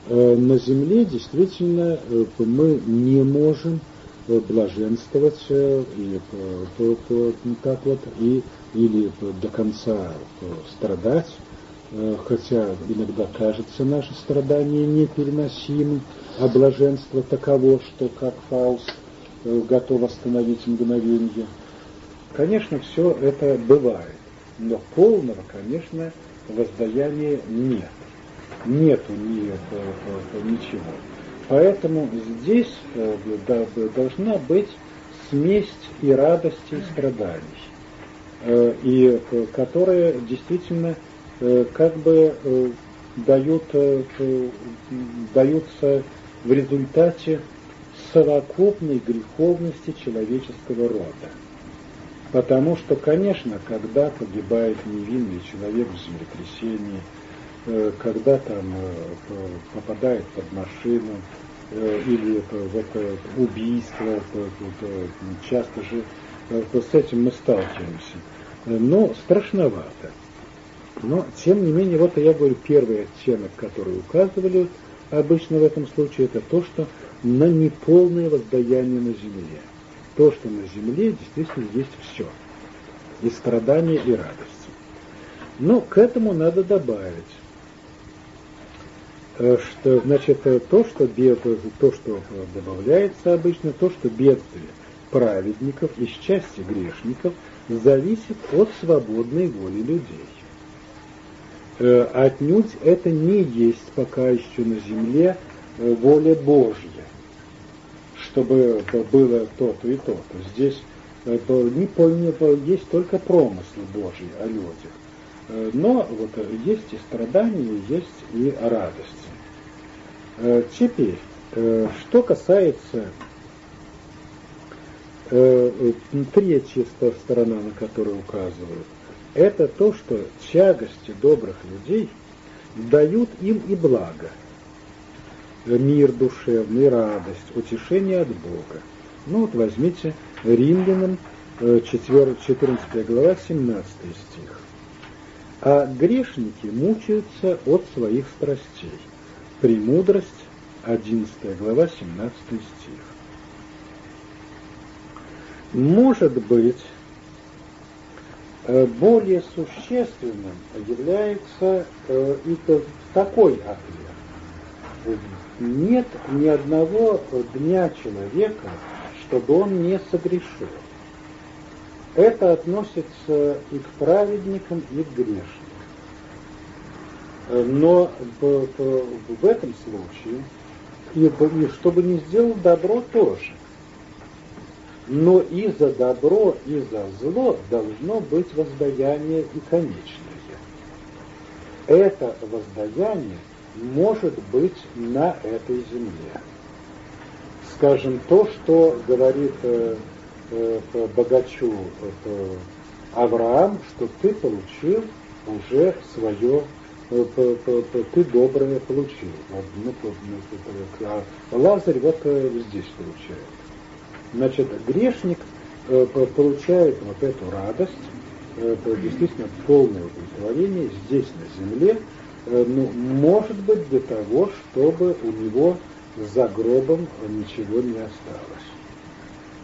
На земле действительно мы не можем блаженствовать и так вот и или до конца страдать, хотя иногда кажется наше страдание непереносимым, а блаженство таково, что как Фауст готов остановить мгновенье. Конечно, все это бывает но полного, конечно, воздаяния нет. нету ни, ничего. Поэтому здесь должна быть смесь и радости, и страданий, и которые действительно как бы дают, даются в результате совокупной греховности человеческого рода. Потому что, конечно, когда погибает невинный человек в землетрясении, э, когда там э, попадает под машину, э, или в это убийство, часто же с этим мы сталкиваемся. Но страшновато. Но, тем не менее, вот я говорю, первый оттенок, который указывали обычно в этом случае, это то, что на неполное воздаяние на земле. То, что на земле действительно есть все. И страдания, и радость. Но к этому надо добавить, э, что, значит, э, то, что, бед, то, что добавляется обычно, то, что бедствие праведников и счастье грешников зависит от свободной воли людей. Э, отнюдь это не есть пока еще на земле воля Божья чтобы было то-то и то-то. Здесь э, не, не, есть только промыслы Божьи о людях. Э, но вот э, есть и страдания, есть и радости. Теперь, что касается третья сторона, на которую указывают, это то, что тягости добрых людей дают им и благо – мир душевный, радость, утешение от Бога. Ну вот возьмите Римлянам 4, 14 глава, 17 стих. А грешники мучаются от своих страстей. Премудрость, 11 глава, 17 стих. Может быть, э, более существенным является э, и такой ответ нет ни одного дня человека, чтобы он не согрешил. Это относится и к праведникам, и к грешникам. Но в, этом случае, и, и чтобы не сделал добро тоже. Но и за добро, и за зло должно быть воздаяние и конечное. Это воздаяние может быть на этой земле. Скажем, то, что говорит э, э, богачу э, Авраам, что ты получил уже свое, э, ты доброе получил. Ну, а Лазарь вот э, здесь получает. Значит, грешник э, получает вот эту радость, действительно полное удовлетворение здесь на земле, Э, ну, может быть, для того, чтобы у него за гробом ничего не осталось.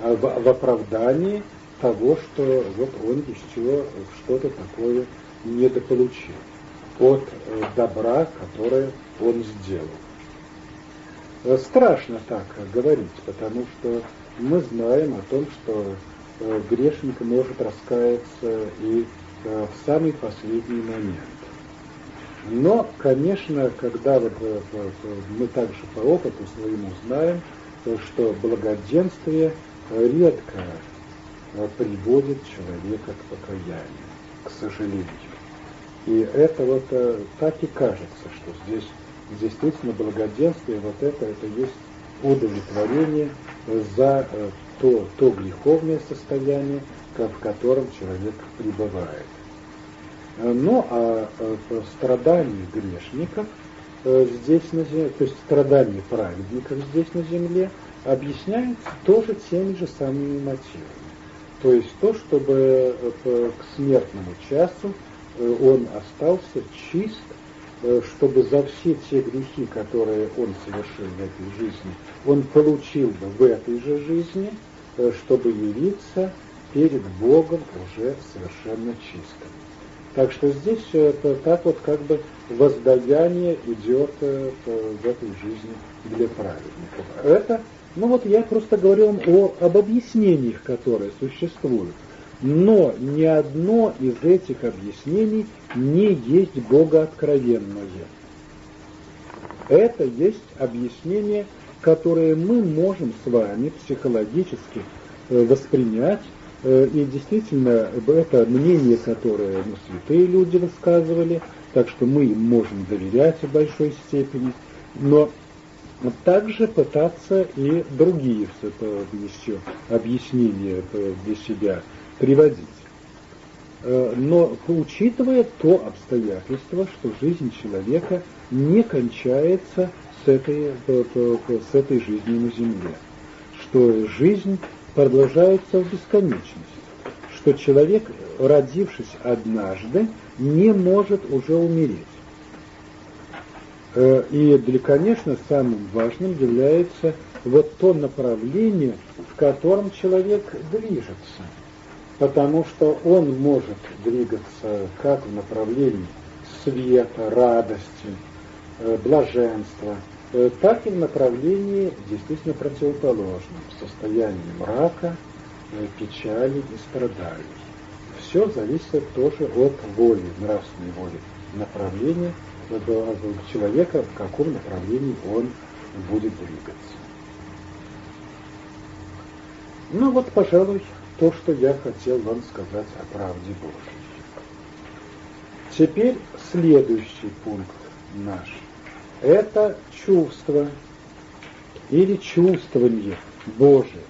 А в, в оправдании того, что вот он еще что-то такое недополучил от э, добра, которое он сделал. Э, страшно так говорить, потому что мы знаем о том, что грешник может раскаяться и в самый последний момент. Но, конечно, когда вот, э, мы также по опыту своему знаем, что благоденствие редко э, приводит человека к покаянию, к сожалению. И это вот э, так и кажется, что здесь действительно благоденствие, вот это, это есть удовлетворение за то, то греховное состояние, в котором человек пребывает. Ну, а страдания грешников э, здесь на земле, то есть страдания праведников здесь на земле объясняются тоже теми же самыми мотивами. То есть то, чтобы э, к смертному часу э, он остался чист, чтобы за все те грехи, которые он совершил в этой жизни, он получил бы в этой же жизни, чтобы явиться перед Богом уже совершенно чистым. Так что здесь это так вот как бы воздаяние идет э, в этой жизни для праведников. Это, ну вот я просто говорю вам о, об объяснениях, которые существуют. Но ни одно из этих объяснений не есть богооткровенное. Это есть объяснение, которое мы можем с вами психологически э, воспринять, э, и действительно это мнение, которое ну, святые люди высказывали, так что мы им можем доверять в большой степени, но также пытаться и другие еще объяснения для себя приводить. Э, но учитывая то обстоятельство, что жизнь человека не кончается с этой, с этой жизнью на земле, что жизнь продолжается в бесконечность, что человек, родившись однажды, не может уже умереть. Э, и для, конечно, самым важным является вот то направление, в котором человек движется. Потому что он может двигаться как в направлении света, радости, э, блаженства, э, так и в направлении действительно противоположном, состоянии мрака, печали и страданий. Все зависит тоже от воли, нравственной воли, направления, человека, в каком направлении он будет двигаться. Ну вот, пожалуй, то, что я хотел вам сказать о правде Божьей. Теперь следующий пункт наш. Это чувство или чувствование Божие.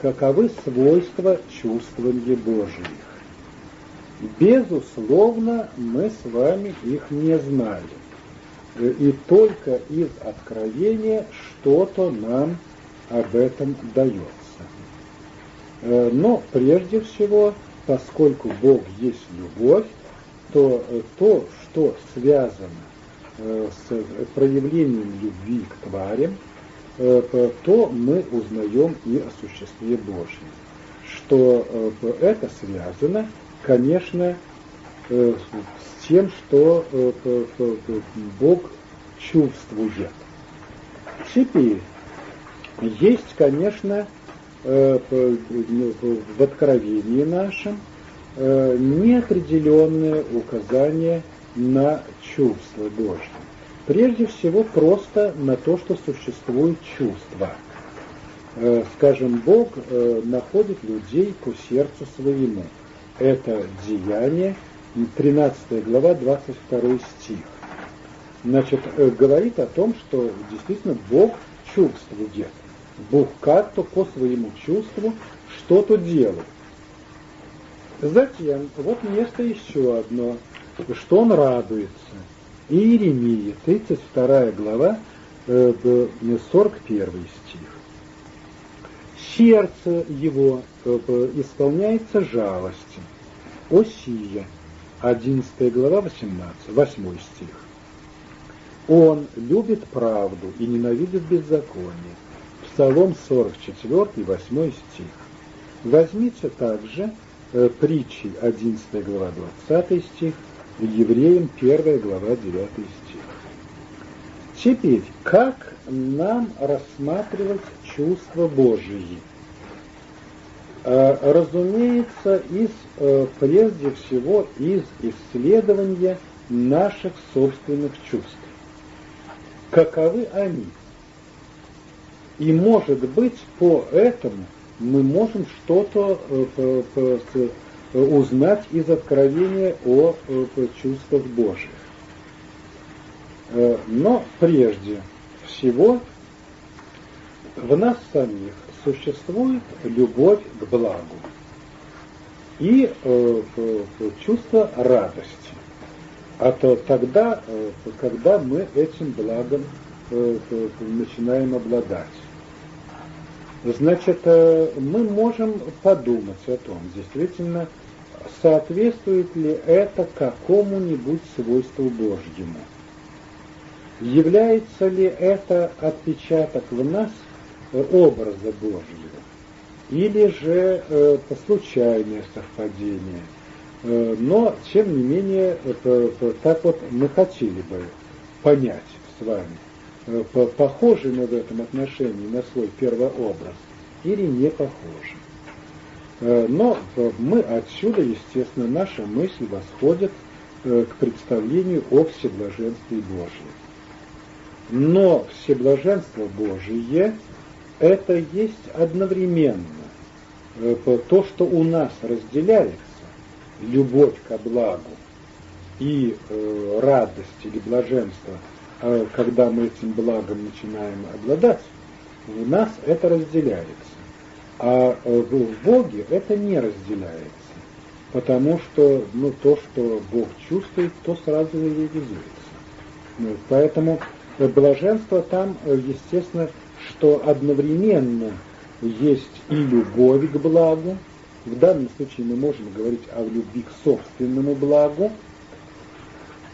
Каковы свойства чувствования Божьих? Безусловно, мы с вами их не знали. И только из откровения что-то нам об этом дается. Э, но прежде всего, поскольку Бог есть любовь, то э, то, что связано э, с проявлением любви к тварям, то мы узнаем и о существе Божьем. Что это связано конечно, с тем, что Бог чувствует. Теперь есть, конечно, в откровении нашем неопределенные указания на чувства Божьи. Прежде всего, просто на то, что существует чувство. Скажем, Бог находит людей по сердцу своему – это деяние, 13 глава, 22 стих. Значит, э, говорит о том, что действительно Бог чувствует. Бог как-то по своему чувству что-то делает. Затем, вот место еще одно, что он радуется. Иеремия, 32 глава, 41 э, стих. Сердце его э, исполняется жалостью. Осия, 11 глава, 18, 8 стих. Он любит правду и ненавидит беззаконие. Псалом 44, 8 стих. Возьмите также э, притчи 11 глава 20 стих, Евреям 1 глава 9 стих. Теперь, как нам рассматривать чувства Божьи? Э, разумеется, из, э, прежде всего из исследования наших собственных чувств. Каковы они? И, может быть, по этому мы можем что-то э, узнать из откровения о чувствах Божьих. Но прежде всего в нас самих существует любовь к благу и э, чувство радости. А то тогда, э, когда мы этим благом э, начинаем обладать. Значит, э, мы можем подумать о том, действительно, соответствует ли это какому-нибудь свойству Божьему. Является ли это отпечаток в нас – образа Божьего, или же э, случайное совпадение. Э, но, тем не менее, это, так вот мы хотели бы понять с вами, э, похожи мы в этом отношении на свой первообраз или не похожи. Э, но э, мы отсюда, естественно, наша мысль восходит э, к представлению о всеблаженстве Божьем. Но всеблаженство Божие – это есть одновременно то, что у нас разделяется, любовь ко благу и радость или блаженство, когда мы этим благом начинаем обладать, у нас это разделяется. А в Боге это не разделяется. Потому что ну, то, что Бог чувствует, то сразу реализуется. Ну, поэтому блаженство там, естественно, что одновременно есть и любовь к благу, в данном случае мы можем говорить о любви к собственному благу,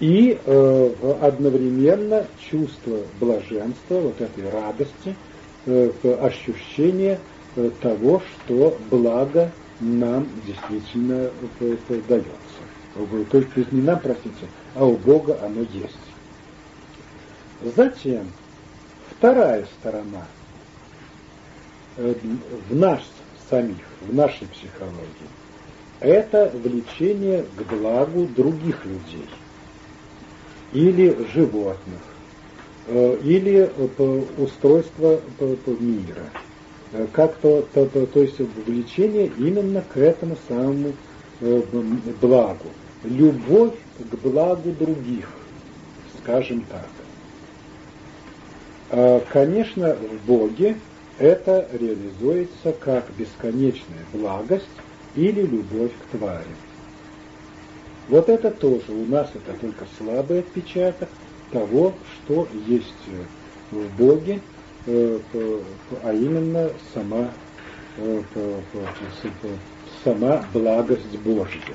и э, одновременно чувство блаженства, вот этой радости, э, ощущение э, того, что благо нам действительно дается. То есть, то есть не нам, простите, а у Бога оно есть. Затем, вторая сторона э, в нас самих, в нашей психологии, это влечение к благу других людей или животных, э, или устройство мира – Э, как то, то, то, то есть влечение именно к этому самому э, благу. Любовь к благу других, скажем так. А, конечно, в Боге это реализуется как бесконечная благость или любовь к твари. Вот это тоже у нас это только слабый отпечаток того, что есть в Боге, Э, а именно сама, э, сама благость Божья.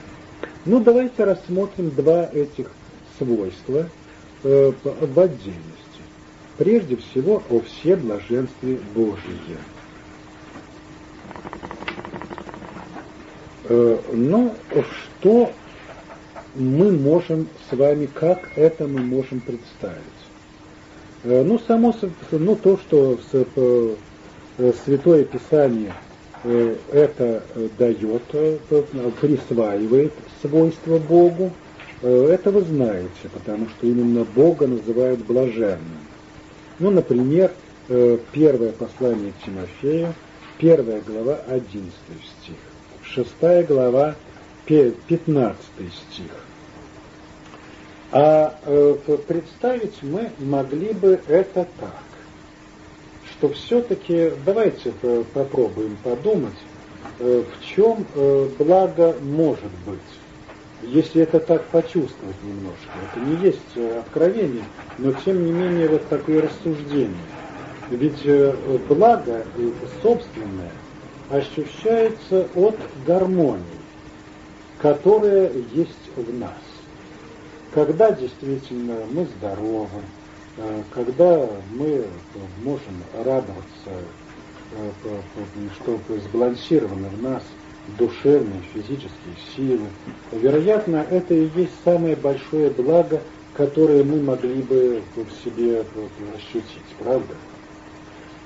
Ну, давайте рассмотрим два этих свойства э, в отдельности. Прежде всего, о все блаженстве Божие. Но что мы можем с вами, как это мы можем представить? Э, ну, само ну, то, что э, Святое Писание э, это дает, присваивает свойства Богу, это вы знаете, потому что именно Бога называют блаженным. Ну, например, первое послание к Тимофею, первая глава, 11 стих, шестая глава, 15 стих. А э, представить мы могли бы это так, что все-таки давайте попробуем подумать, э, в чем э, благо может быть, если это так почувствовать немножко. Это не есть откровение, но тем не менее вот такое рассуждение. Ведь благо собственное ощущается от гармонии, которая есть в нас когда действительно мы здоровы, э, когда мы можем радоваться, э, что сбалансированы в нас душевные, физические силы, вероятно, это и есть самое большое благо, которое мы могли бы в себе ощутить, правда?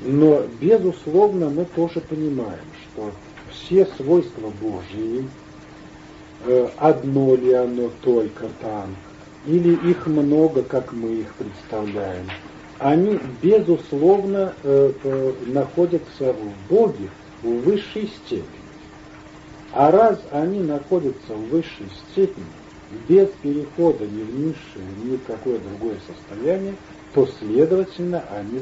Но, безусловно, мы тоже понимаем, что все свойства Божьи, э, одно ли оно только там, или их много, как мы их представляем, они, безусловно, э, э, находятся в Боге в высшей степени. А раз они находятся в высшей степени, без перехода ни в низшее, ни в какое другое состояние, то, следовательно, они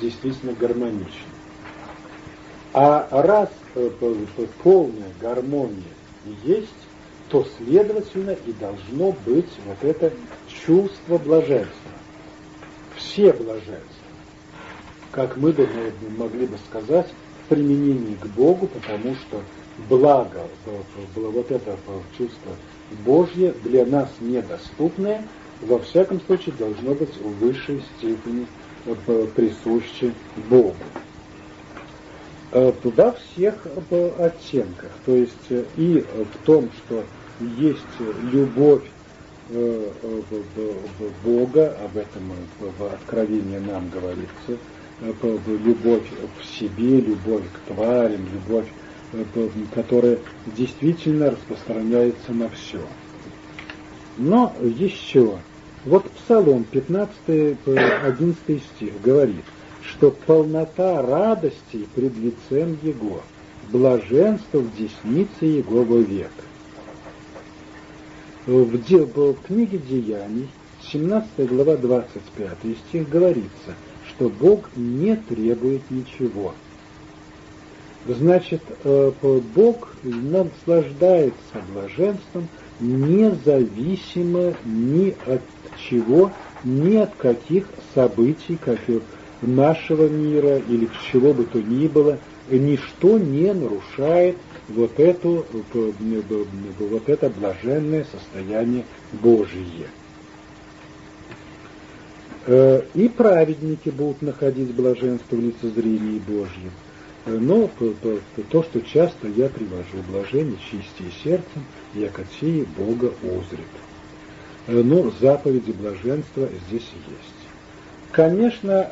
действительно гармоничны. А раз э, полная гармония есть, то, следовательно, и должно быть вот это чувство блаженства. Все блаженства. Как мы бы могли бы сказать, в применении к Богу, потому что благо, было вот это чувство Божье для нас недоступное, во всяком случае должно быть в высшей степени присуще Богу. Э, во всех оттенках, то есть э, и в том, что есть любовь э, Бога, об этом в Откровении нам говорится, любовь в себе, любовь к тварям, любовь, которая действительно распространяется на все. Но еще Вот Псалом 15, 11 стих говорит, что полнота радости пред лицем Его, блаженство в деснице Его во век. В, де, в книге Деяний, 17 глава 25 стих говорится, что Бог не требует ничего. Значит, э, Бог наслаждается блаженством независимо ни от чего, ни от каких событий, как и нашего мира или чего бы то ни было, ничто не нарушает вот, эту, вот это блаженное состояние Божие. Э, и праведники будут находить блаженство в лицезрении Божьем. Э, но то, что часто я привожу, блажение чистее сердцем, якотеи Бога узрит. Э, но заповеди блаженства здесь есть. Конечно,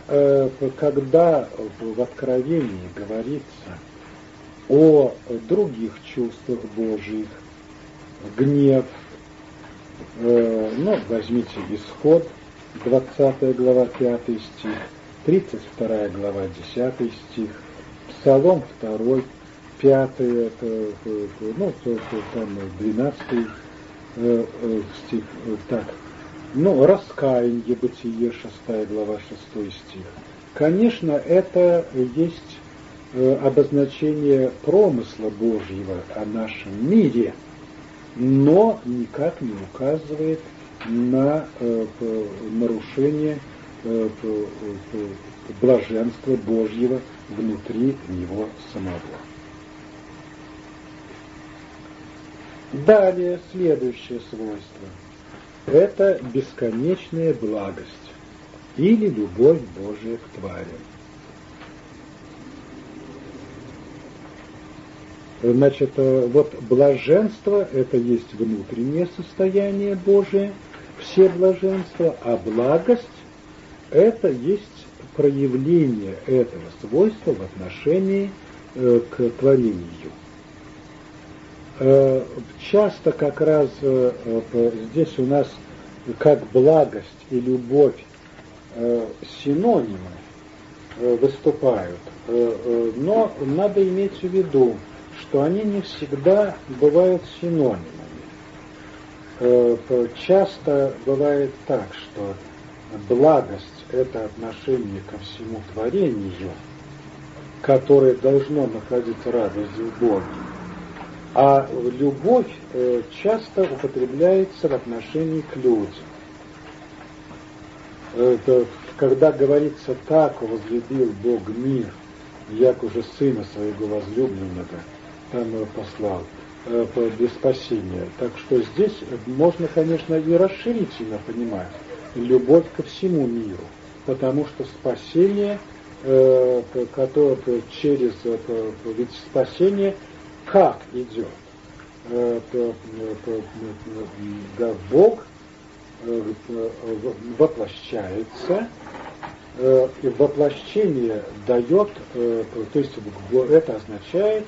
когда в Откровении говорится о других чувствах Божьих, гнев, э, ну, возьмите исход, 20 глава, 5 стих, 32 глава, 10 стих, Псалом 2, 5, ну, там 12 стих, так, ну, раскаяние, бытие, 6 глава, 6 стих. Конечно, это есть э, обозначение промысла Божьего о нашем мире, но никак не указывает на э, нарушение э, блаженства Божьего внутри него самого. Далее, следующее свойство – это бесконечная благость или любовь Божия к тварям. Значит, э, вот блаженство – это есть внутреннее состояние Божие, все блаженства, а благость – это есть проявление этого свойства в отношении э, к творению. Э, часто как раз здесь у нас как благость и любовь синонимы выступают, но надо иметь в виду, что они не всегда бывают синонимами. Часто бывает так, что благость – это отношение ко всему творению, которое должно находить радость в Боге а любовь э, часто употребляется в отношении к людям. Это, когда говорится так, возлюбил Бог мир, як уже сына своего возлюбленного там послал э, для спасения. Так что здесь можно, конечно, и расширительно понимать любовь ко всему миру, потому что спасение, э, которое через ведь спасение как идет. Э, да, Бог э, воплощается, э, и воплощение дает, то есть это означает,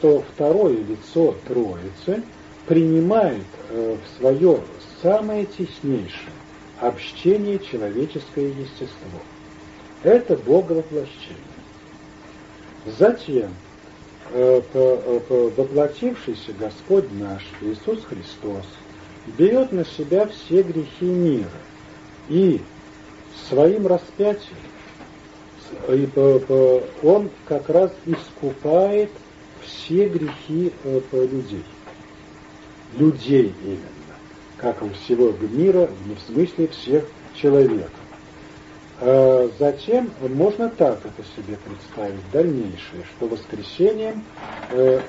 что второе лицо Троицы принимает в свое самое теснейшее общение человеческое естество. Это Боговоплощение. Затем Э, э, воплотившийся Господь наш Иисус Христос берет на себя все грехи мира и своим распятием он как раз искупает все грехи э, людей. Людей именно, как у всего мира, не в смысле всех человеков. Э, затем можно так это себе представить, дальнейшее, что воскресением э,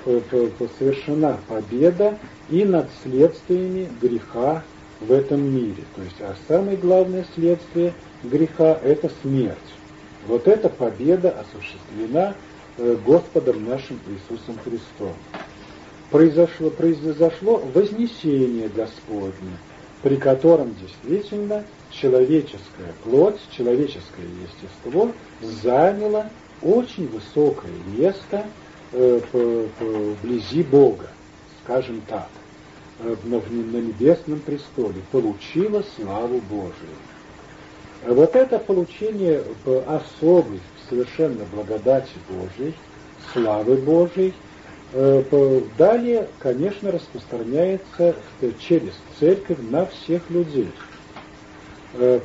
совершена победа и над следствиями греха в этом мире. То есть, а самое главное следствие греха – это смерть. Вот эта победа осуществлена э, Господом нашим Иисусом Христом. Произошло, произошло вознесение Господне, при котором действительно человеческая плоть, человеческое естество заняло очень высокое место э, по, по, вблизи Бога, скажем так. на небесном престоле, получила славу Божию. Вот это получение особой, совершенно благодати Божией, славы Божией, далее, конечно, распространяется через церковь на всех людей.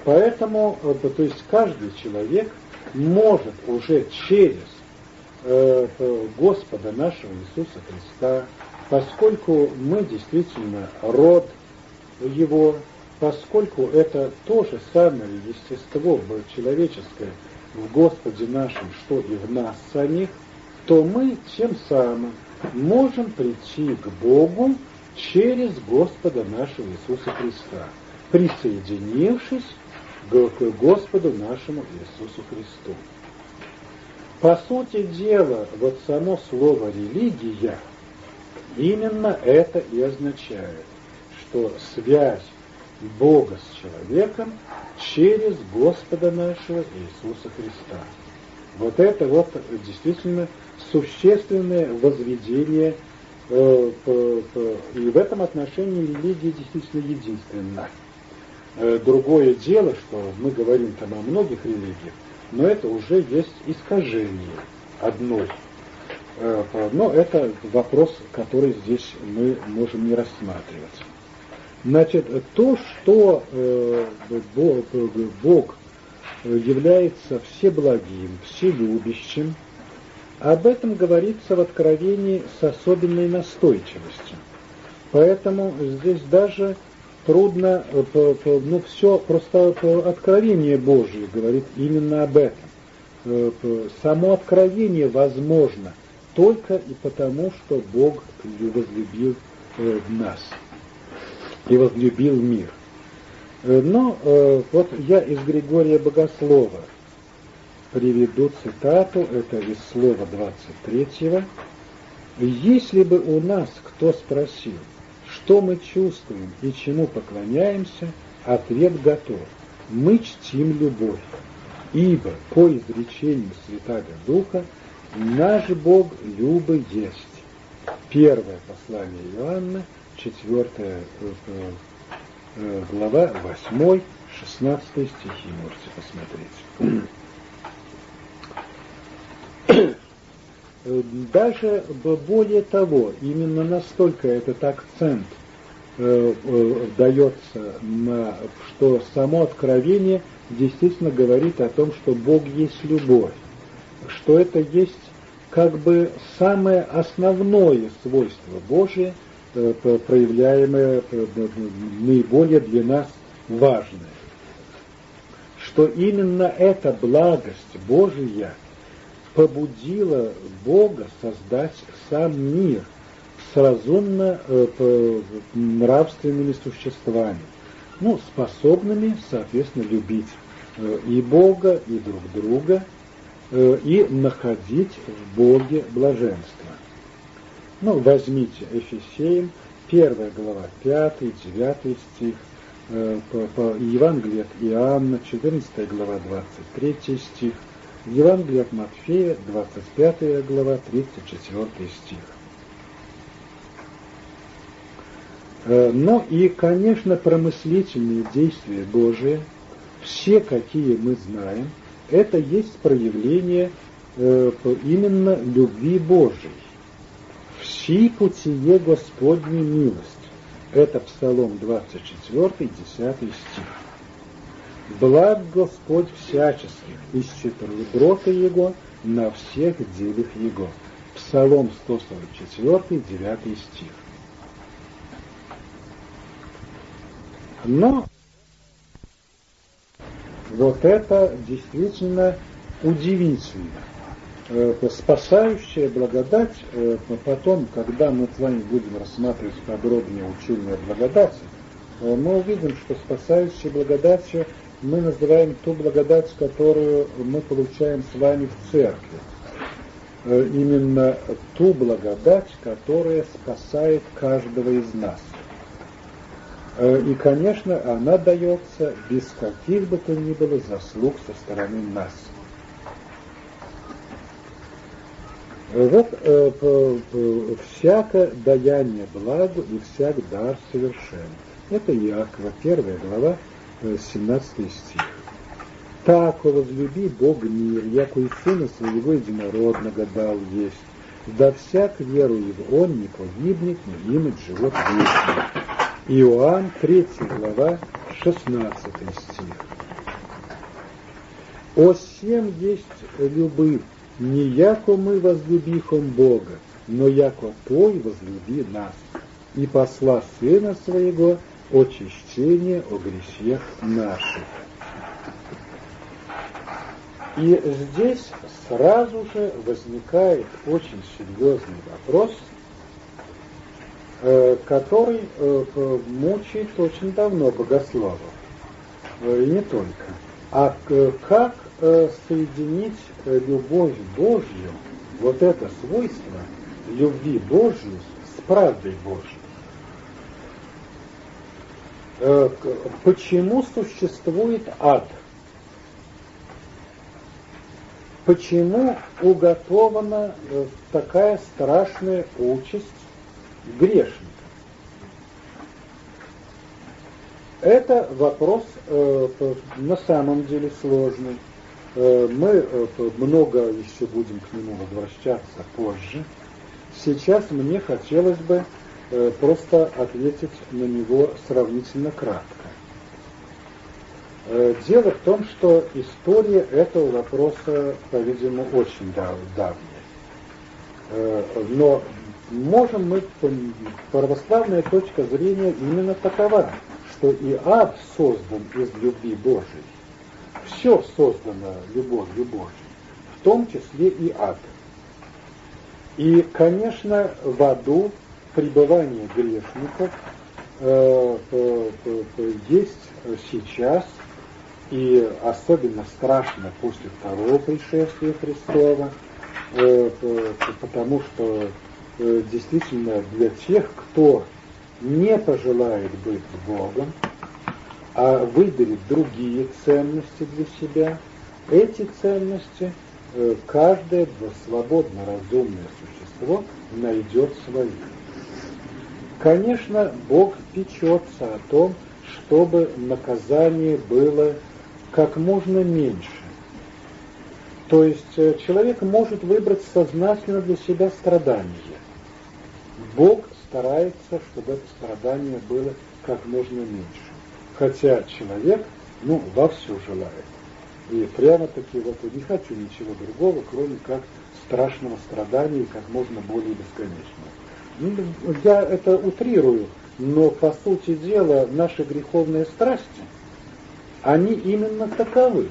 Поэтому, то есть каждый человек может уже через Господа нашего Иисуса Христа, поскольку мы действительно род Его, поскольку это то же самое естество человеческое в Господе нашем, что и в нас самих, то мы тем самым можем прийти к Богу через Господа нашего Иисуса Христа, присоединившись к Господу нашему Иисусу Христу. По сути дела, вот само слово «религия» именно это и означает, что связь Бога с человеком через Господа нашего Иисуса Христа. Вот это вот действительно существенное возведение, э, и в этом отношении религия действительно единственна. Э, другое дело, что мы говорим там о многих религиях, но это уже есть искажение одной. Э, но это вопрос, который здесь мы можем не рассматривать. Значит, то, что э, Бог является всеблагим, вселюбящим, об этом говорится в Откровении с особенной настойчивостью. Поэтому здесь даже трудно, э, ну все, просто откровение Божие говорит именно об этом. Э, само откровение возможно только и потому, что Бог возлюбил э, нас и возлюбил мир. Но вот я из Григория Богослова приведу цитату, это из слова 23 «Если бы у нас кто спросил, что мы чувствуем и чему поклоняемся, ответ готов. Мы чтим любовь, ибо по изречению Святаго Духа наш Бог любый есть. Первое послание Иоанна, четвертая э, э, глава, восьмой, шестнадцатый стихи можете посмотреть. Даже более того, именно настолько этот акцент э, э, дается, на, что само откровение действительно говорит о том, что Бог есть любовь, что это есть как бы самое основное свойство Божие, э, проявляемое наиболее для нас важное, что именно эта благость Божия – побудила Бога создать сам мир с разумно э, нравственными существами, ну, способными, соответственно, любить э, и Бога, и друг друга, э, и находить в Боге блаженство. Ну, возьмите Эфесеем, первая глава, пятый, девятый стих, э, по, по Евангелие от Иоанна, 14 глава, 23 стих, Евангелие от Матфея, 25 глава, 34 стих. Э, но и, конечно, промыслительные действия Божии, все, какие мы знаем, это есть проявление э, именно любви Божией. «Все путие Господней милость» – это Псалом 24, 10 стих. Благ Господь всяческих, и щедрот Его на всех делах Его. Псалом 144, 9 стих. Но вот это действительно удивительно. Э, спасающая благодать, э, потом, когда мы с вами будем рассматривать подробнее учение благодати, э, мы увидим, что спасающая благодатью мы называем ту благодать, которую мы получаем с вами в церкви. Именно ту благодать, которая спасает каждого из нас. И, конечно, она дается без каких бы то ни было заслуг со стороны нас. Вот э, всякое даяние благу и всяк дар совершен. Это Иакова, первая глава, 17 стих. Так возлюби Бог мир, яко и Сына Своего Единородного дал есть, да всяк верует Он не погибнет, но имет живот вечный. Иоанн, 3 глава, 16 стих. О всем есть любовь, не яко мы возлюбихом Бога, но яко Той возлюби нас, и посла Сына Своего очищение о грехах наших. И здесь сразу же возникает очень серьезный вопрос, э, который э, мучает очень давно богословов, э, и не только. А как соединить любовь Божью, вот это свойство любви Божьей с правдой Божьей? Почему существует ад? почему уготована э, такая страшная участь грешника? Это вопрос э, на самом деле сложный. Э, мы много еще будем к нему возвращаться позже. Сейчас мне хотелось бы э, просто ответить на него сравнительно кратко. Э, дело в том, что история этого вопроса, по-видимому, очень давняя. Но можем мы, православная точка зрения именно такова, что и ад создан из любви Божией. Все создано любовью Божией, в том числе и ад. И, конечно, в аду пребывание грешников э, есть сейчас и особенно страшно после второго пришествия Христова, э, потому что э, действительно для тех, кто не пожелает быть Богом, а выберет другие ценности для себя, эти ценности э, каждое свободно разумное существо найдет свои. Конечно, Бог печется о том, чтобы наказание было как можно меньше. То есть э, человек может выбрать сознательно для себя страдание. Бог старается, чтобы это страдание было как можно меньше. Хотя человек, ну, вовсю желает. И прямо-таки вот не хочу ничего другого, кроме как страшного страдания и как можно более бесконечного. Ну, я это утрирую, но по сути дела наши греховные страсти – они именно таковы.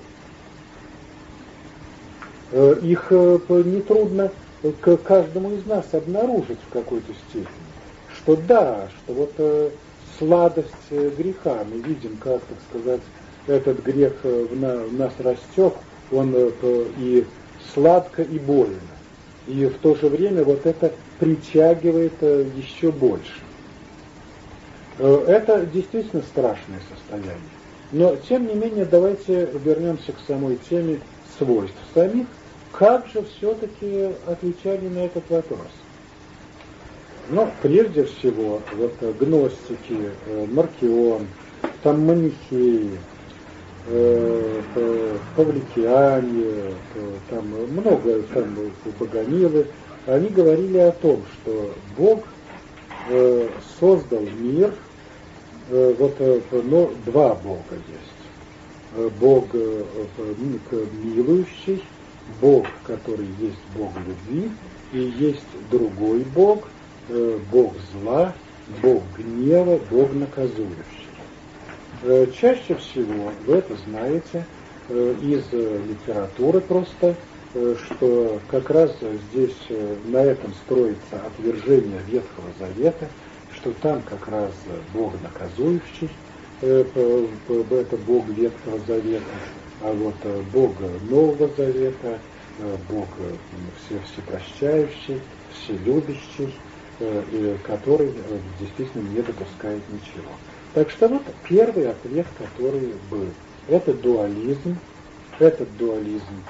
Э, их э, нетрудно к каждому из нас обнаружить в какой-то степени. Что да, что вот э, сладость греха, мы видим, как, так сказать, этот грех в нас растет, он и сладко, и больно. И в то же время вот это притягивает еще больше. Это действительно страшное состояние. Но, тем не менее, давайте вернемся к самой теме свойств самих. Как же все-таки отвечали на этот вопрос? Ну, прежде всего, вот гностики, э, Маркион, там манихеи, э, павликиане, э, там много, там богомилы, они говорили о том, что Бог э, создал мир – Э, вот э, но два Бога есть. Э, Бог милующий, Бог, который есть Бог любви, и есть другой Бог, Бог зла, Бог гнева, Бог наказующий. Чаще всего вы это знаете из литературы просто, что как раз здесь на этом строится отвержение Ветхого Завета – что там как раз Бог наказующий, э, это Бог Ветхого Завета, а вот э, Бог Нового Завета, э, Бог все всепрощающий, вселюбящий, который действительно не допускает ничего. Так что вот первый ответ, который был, это дуализм, этот дуализм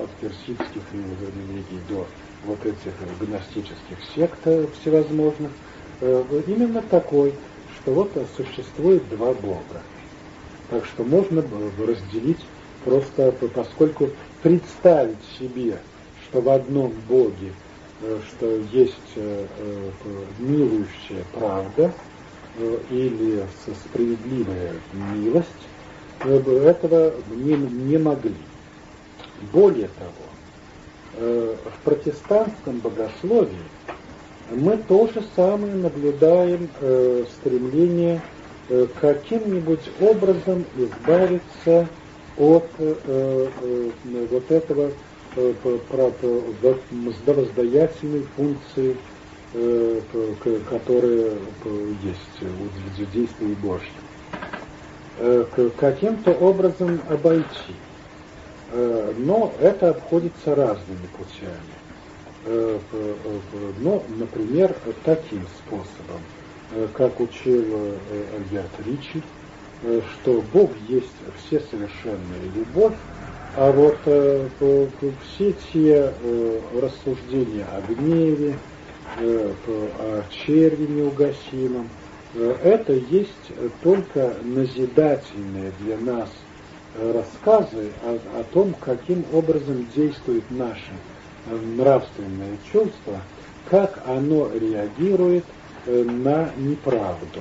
от персидских религий до вот этих гностических сект всевозможных, именно такой, что вот существует два Бога. Так что можно разделить просто поскольку представить себе, что в одном Боге, что есть милующая правда или справедливая милость, этого не, не могли. Более того, э, в протестантском богословии мы то же самое наблюдаем э, стремление э, каким-нибудь образом избавиться от вот этого воздаятельной функции, которая есть у действий Божьих. Э, каким-то образом обойти. Э, но это обходится разными путями. Э, ну, например, таким способом, как учил Альберт Ричи, что Бог есть все совершенная любовь, а вот все те рассуждения о гневе, о черве неугасимом, это есть только назидательные для нас рассказы о, о том, каким образом действует наше нравственное чувство, как оно реагирует э, на неправду.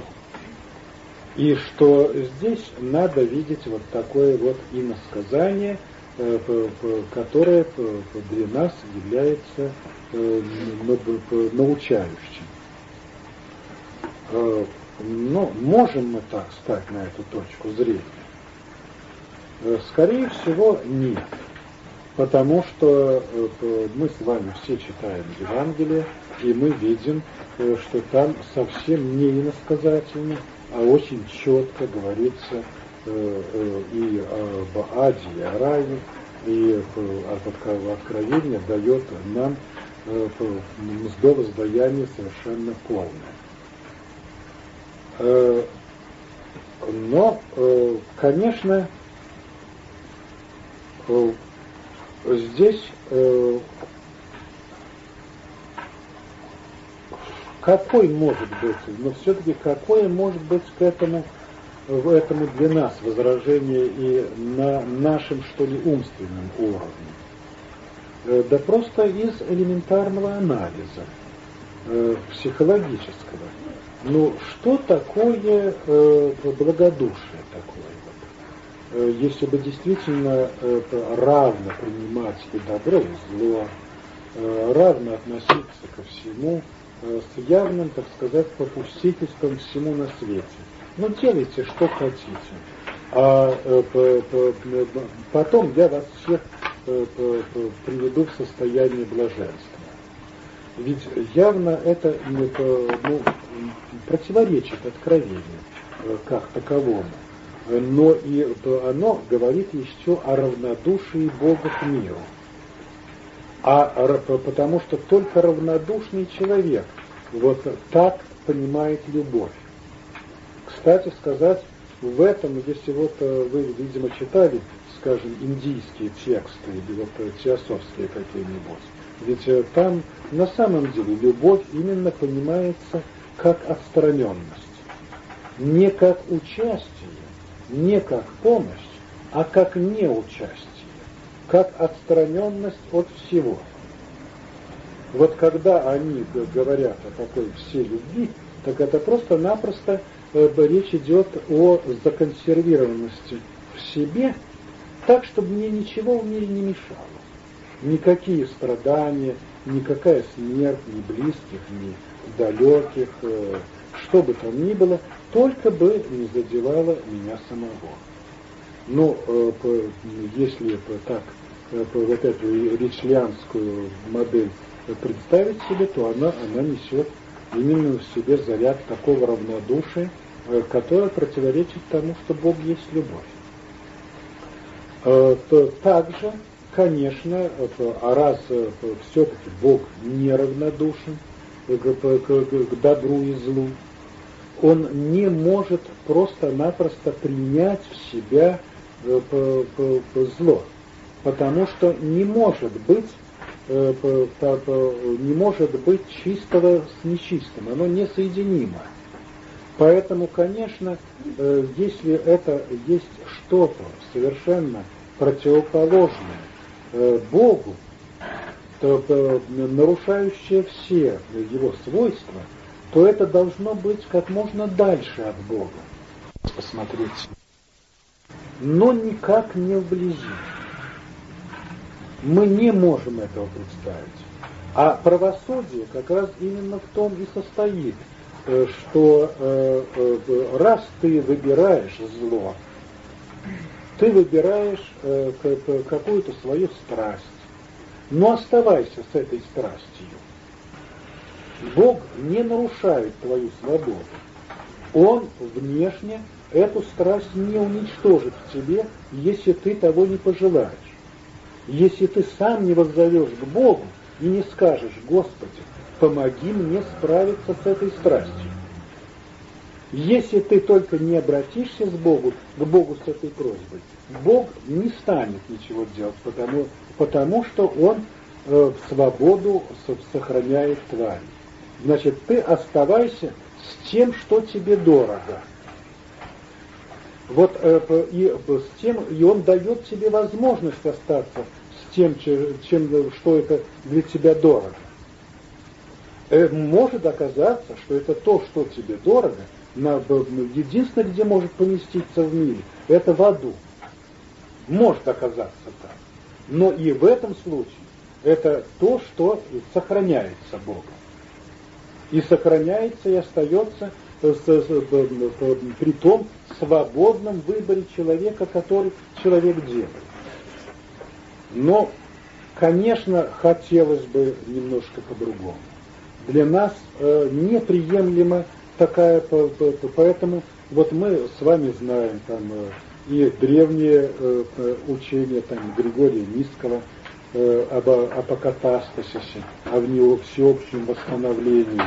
И что здесь надо видеть вот такое вот иносказание, э, которое для нас является э, научающим. Но можем мы так стать на эту точку зрения? Э, скорее всего, нет. Потому что э, мы с вами все читаем Евангелие, и мы видим, э, что там совсем не иносказательно, а очень четко говорится и об Аде, и о рае, и откровение дает нам мздо воздаяние совершенно полное. Э, но, э, конечно, э, здесь какой может быть, но все-таки какое может быть к этому, в этому для нас возражение и на нашем, что ли, умственном уровне? Да просто из элементарного анализа, психологического. Ну, что такое э, благодушие такое? Э, если бы действительно э, равно принимать и добро, и зло, э, равно относиться ко всему, э, с явным, так сказать, попустительством всему на свете. Ну, делайте, что хотите. А э, по, по, потом я вас всех э, приведу в состояние блаженства. Ведь явно это ну, противоречит откровению э, как таковому. Но и оно говорит еще о равнодушии Бога к миру. А потому что только равнодушный человек вот так понимает любовь. Кстати сказать, в этом, если вот э, вы, видимо, читали, скажем, индийские тексты или вот э, теософские какие-нибудь, ведь там на самом деле любовь именно понимается как отстраненность. Не как участие, не как помощь, а как неучастие, как отстраненность от всего. Вот когда они говорят о такой всей любви, так это просто-напросто э, речь идет о законсервированности в себе, так, чтобы мне ничего в мире не мешало. Никакие страдания, никакая смерть ни близких, ни далеких, э, что бы там ни было, только бы не задевало меня самого. Но э, если так э, вот эту ричлианскую модель представить себе, то она, она несет именно в себе заряд такого равнодушия, которое противоречит тому, что Бог есть любовь. То также, конечно, а раз все-таки Бог неравнодушен, к, добру и злу, он не может просто-напросто принять в себя э, зло, потому что не может быть не может быть чистого с нечистым, оно несоединимо. Поэтому, конечно, если это есть что-то совершенно противоположное Богу, то, нарушающее все его свойства, то это должно быть как можно дальше от Бога. Посмотрите. Но никак не вблизи. Мы не можем этого представить. А правосудие как раз именно в том и состоит, э, что э, э, раз ты выбираешь зло, ты выбираешь какую-то свою страсть, но оставайся с этой страстью. Бог не нарушает твою свободу. Он внешне эту страсть не уничтожит в тебе, если ты того не пожелаешь. Если ты сам не воззовешь к Богу и не скажешь, Господи, помоги мне справиться с этой страстью. Если ты только не обратишься с Богу, к Богу с этой просьбой, Бог не станет ничего делать, потому, потому что Он э, свободу сохраняет тварь. Значит, ты оставайся с тем, что тебе дорого. Вот э, и с тем, и он дает тебе возможность остаться с тем, чем, что это для тебя дорого. Э, может оказаться, что это то, что тебе дорого, единственное, где может поместиться в мире, это в аду. Может оказаться так. Но и в этом случае это то, что сохраняется Богом. И сохраняется и остается при том свободном выборе человека, который человек делает. Но, конечно, хотелось бы немножко по-другому. Для нас э, неприемлема такая, поэтому вот мы с вами знаем там э, и древние э, учения там Григория Низкого э, об апокатастасисе, о всеобщем восстановлении,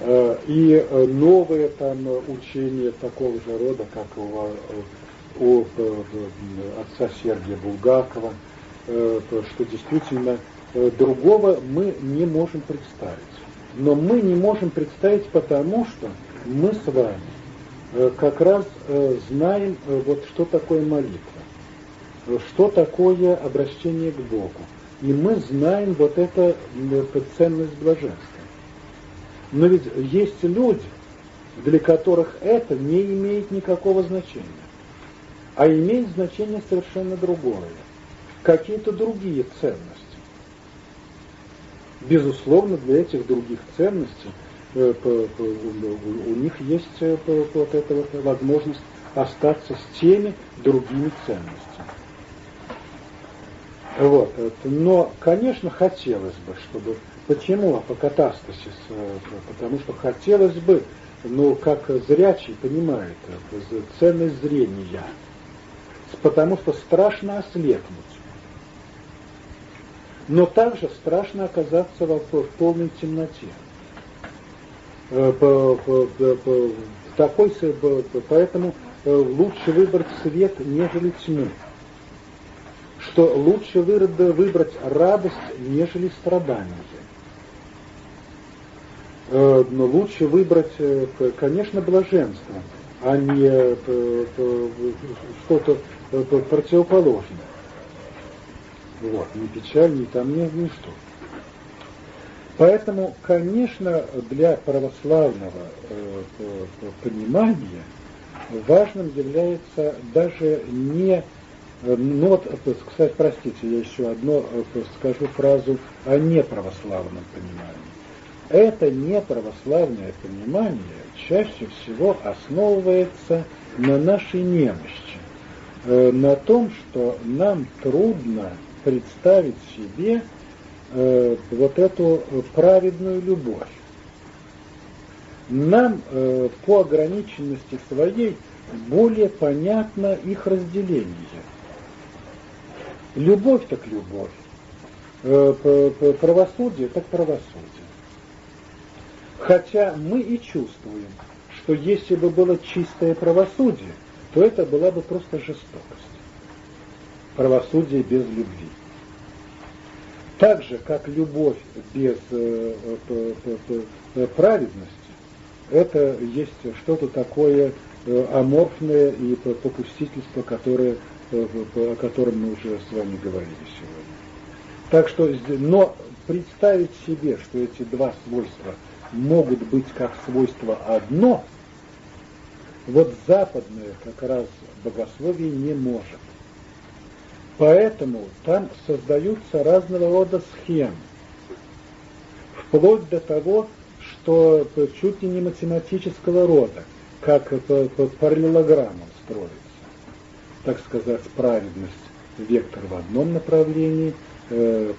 э, и новые там учения такого же рода, как у, у отца Сергия Булгакова, что действительно другого мы не можем представить. Но мы не можем представить потому, что мы с вами Э, как раз э, знаем, э, вот что такое молитва, что такое обращение к Богу. И мы знаем вот это, ценность блаженства. Но ведь есть люди, для которых это не имеет никакого значения, а имеет значение совершенно другое, какие-то другие ценности. Безусловно, для этих других ценностей Э, у них есть э, вот эта возможность остаться с теми другими ценностями. Вот. Но, конечно, хотелось бы, чтобы... Почему апокатастасис? Э, потому что хотелось бы, ну, как зрячий понимает, ценность зрения. Потому что страшно ослепнуть. Но также страшно оказаться в полной темноте. Э, такой, поэтому э, лучше выбрать свет, нежели тьму. Что лучше выбрать радость, нежели страдания. Э, но лучше выбрать, конечно, блаженство, а не что-то противоположное. Вот, ни печаль, ни там, ни, ни что. Поэтому, конечно, для православного э, понимания важным является даже не э, ну вот, кстати, простите, я еще одно э, скажу фразу о неправославном понимании. Это неправославное понимание чаще всего основывается на нашей немощи, на том, что нам трудно представить себе э, вот эту праведную любовь. Нам э, по ограниченности своей более понятно их разделение. Любовь так любовь, э, правосудие так правосудие. Хотя мы и чувствуем, что если бы было чистое правосудие, то это была бы просто жестокость. Правосудие без любви Так же, как любовь без праведности, это есть что-то такое аморфное и попустительство, которое, о котором мы уже с вами говорили сегодня. Так что, но представить себе, что эти два свойства могут быть как свойство одно, вот западное как раз богословие не может. Поэтому там создаются разного рода схемы, вплоть до того, что чуть ли не математического рода, как по, по параллелограммам строится. Так сказать, праведность вектор в одном направлении, э,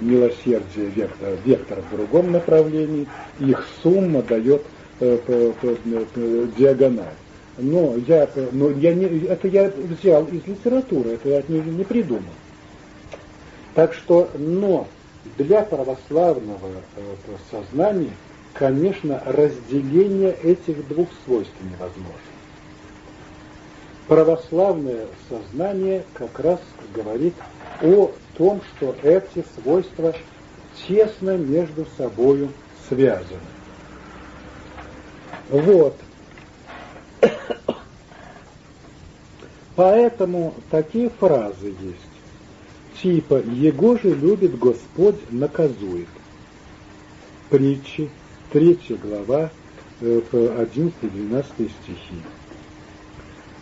милосердие вектор, вектор в другом направлении, их сумма дает э, по, по, по, диагональ. Но я, но я не, это я взял из литературы, это я не, не придумал. Так что, но для православного э, сознания, конечно, разделение этих двух свойств невозможно. Православное сознание как раз говорит о том, что эти свойства тесно между собой связаны. Вот. Поэтому такие фразы есть. Типа «Его же любит Господь, наказует». Притчи, 3 глава, 11-12 э, стихи.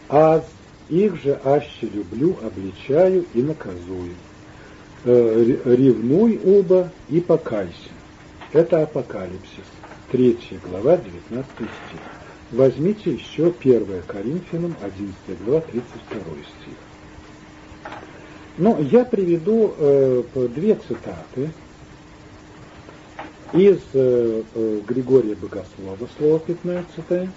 «Аз их же аще люблю, обличаю и наказую. Э, ревнуй оба и покайся». Это Апокалипсис, 3 глава, 19 стих. Возьмите еще 1 Коринфянам, 11 глава, 32 стих. Ну, я приведу э, две цитаты из э, э, Григория Богослова, слово 15.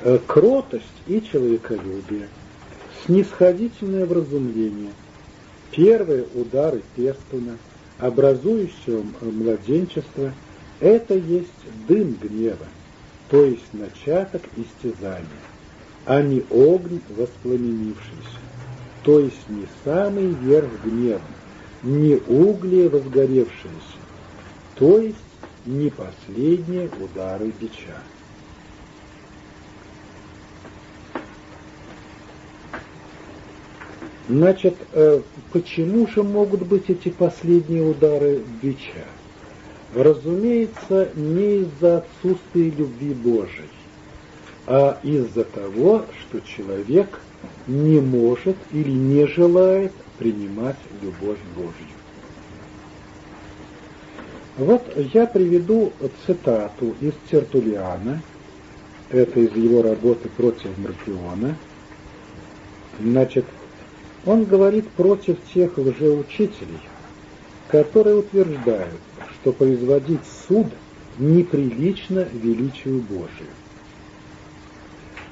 Э, кротость и человеколюбие, снисходительное вразумление, первые удары пестуна, образующего младенчество – это есть дым гнева, то есть начаток истязания, а не огонь воспламенившийся, то есть не самый верх гнева, не угли возгоревшиеся, то есть не последние удары бича. Значит, э, почему же могут быть эти последние удары бича? Разумеется, не из-за отсутствия любви Божией, а из-за того, что человек не может или не желает принимать любовь Божью. Вот я приведу цитату из Тертулиана, это из его работы против Маркиона. Значит, он говорит против тех лжеучителей, которые утверждают, что производить суд неприлично величию Божию.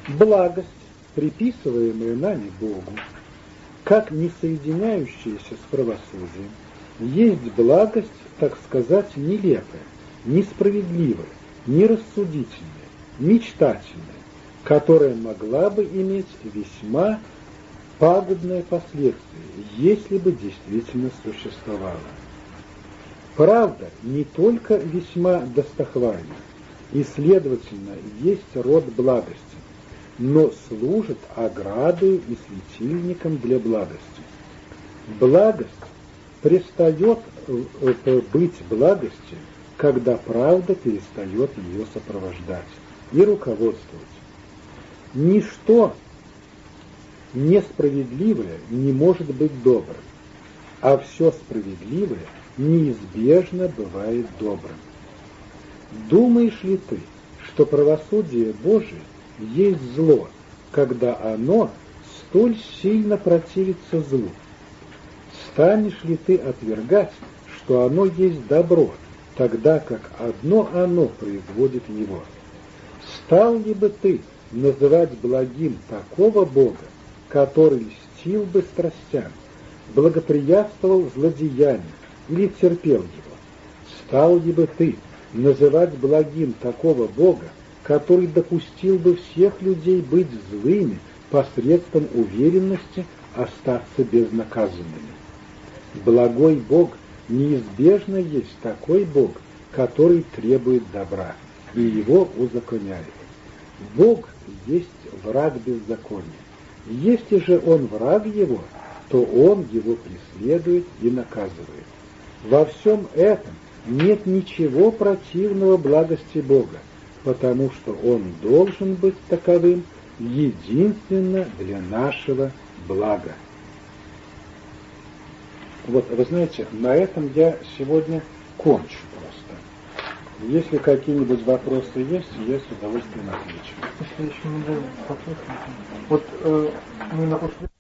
Благость, приписываемая нами Богу, как не соединяющаяся с правосудием, есть благость, так сказать, нелепая, несправедливая, нерассудительная, мечтательная, которая могла бы иметь весьма пагубные последствия, если бы действительно существовала. Правда не только весьма достохвальна, и, следовательно, есть род благости, но служит оградой и светильником для благости. Благость перестает э, э, быть благостью, когда правда перестает ее сопровождать и руководствовать. Ничто несправедливое не может быть добрым, а все справедливое – неизбежно бывает добрым. Думаешь ли ты, что правосудие Божие есть зло, когда оно столь сильно противится злу? Станешь ли ты отвергать, что оно есть добро, тогда как одно оно производит его? Стал ли бы ты называть благим такого Бога, который льстил бы страстям, благоприятствовал злодеяниям, или терпел его? Стал ли бы ты называть благим такого Бога, который допустил бы всех людей быть злыми посредством уверенности, остаться безнаказанными. Благой Бог неизбежно есть такой Бог, который требует добра и его узаконяет. Бог есть враг беззакония. Если же он враг его, то он его преследует и наказывает. Во всем этом нет ничего противного благости Бога, потому что он должен быть таковым единственно для нашего блага. Вот, вы знаете, на этом я сегодня кончу просто. Если какие-нибудь вопросы есть, я с удовольствием отвечу. Если еще не вопросы. Вот э, мы на прошлый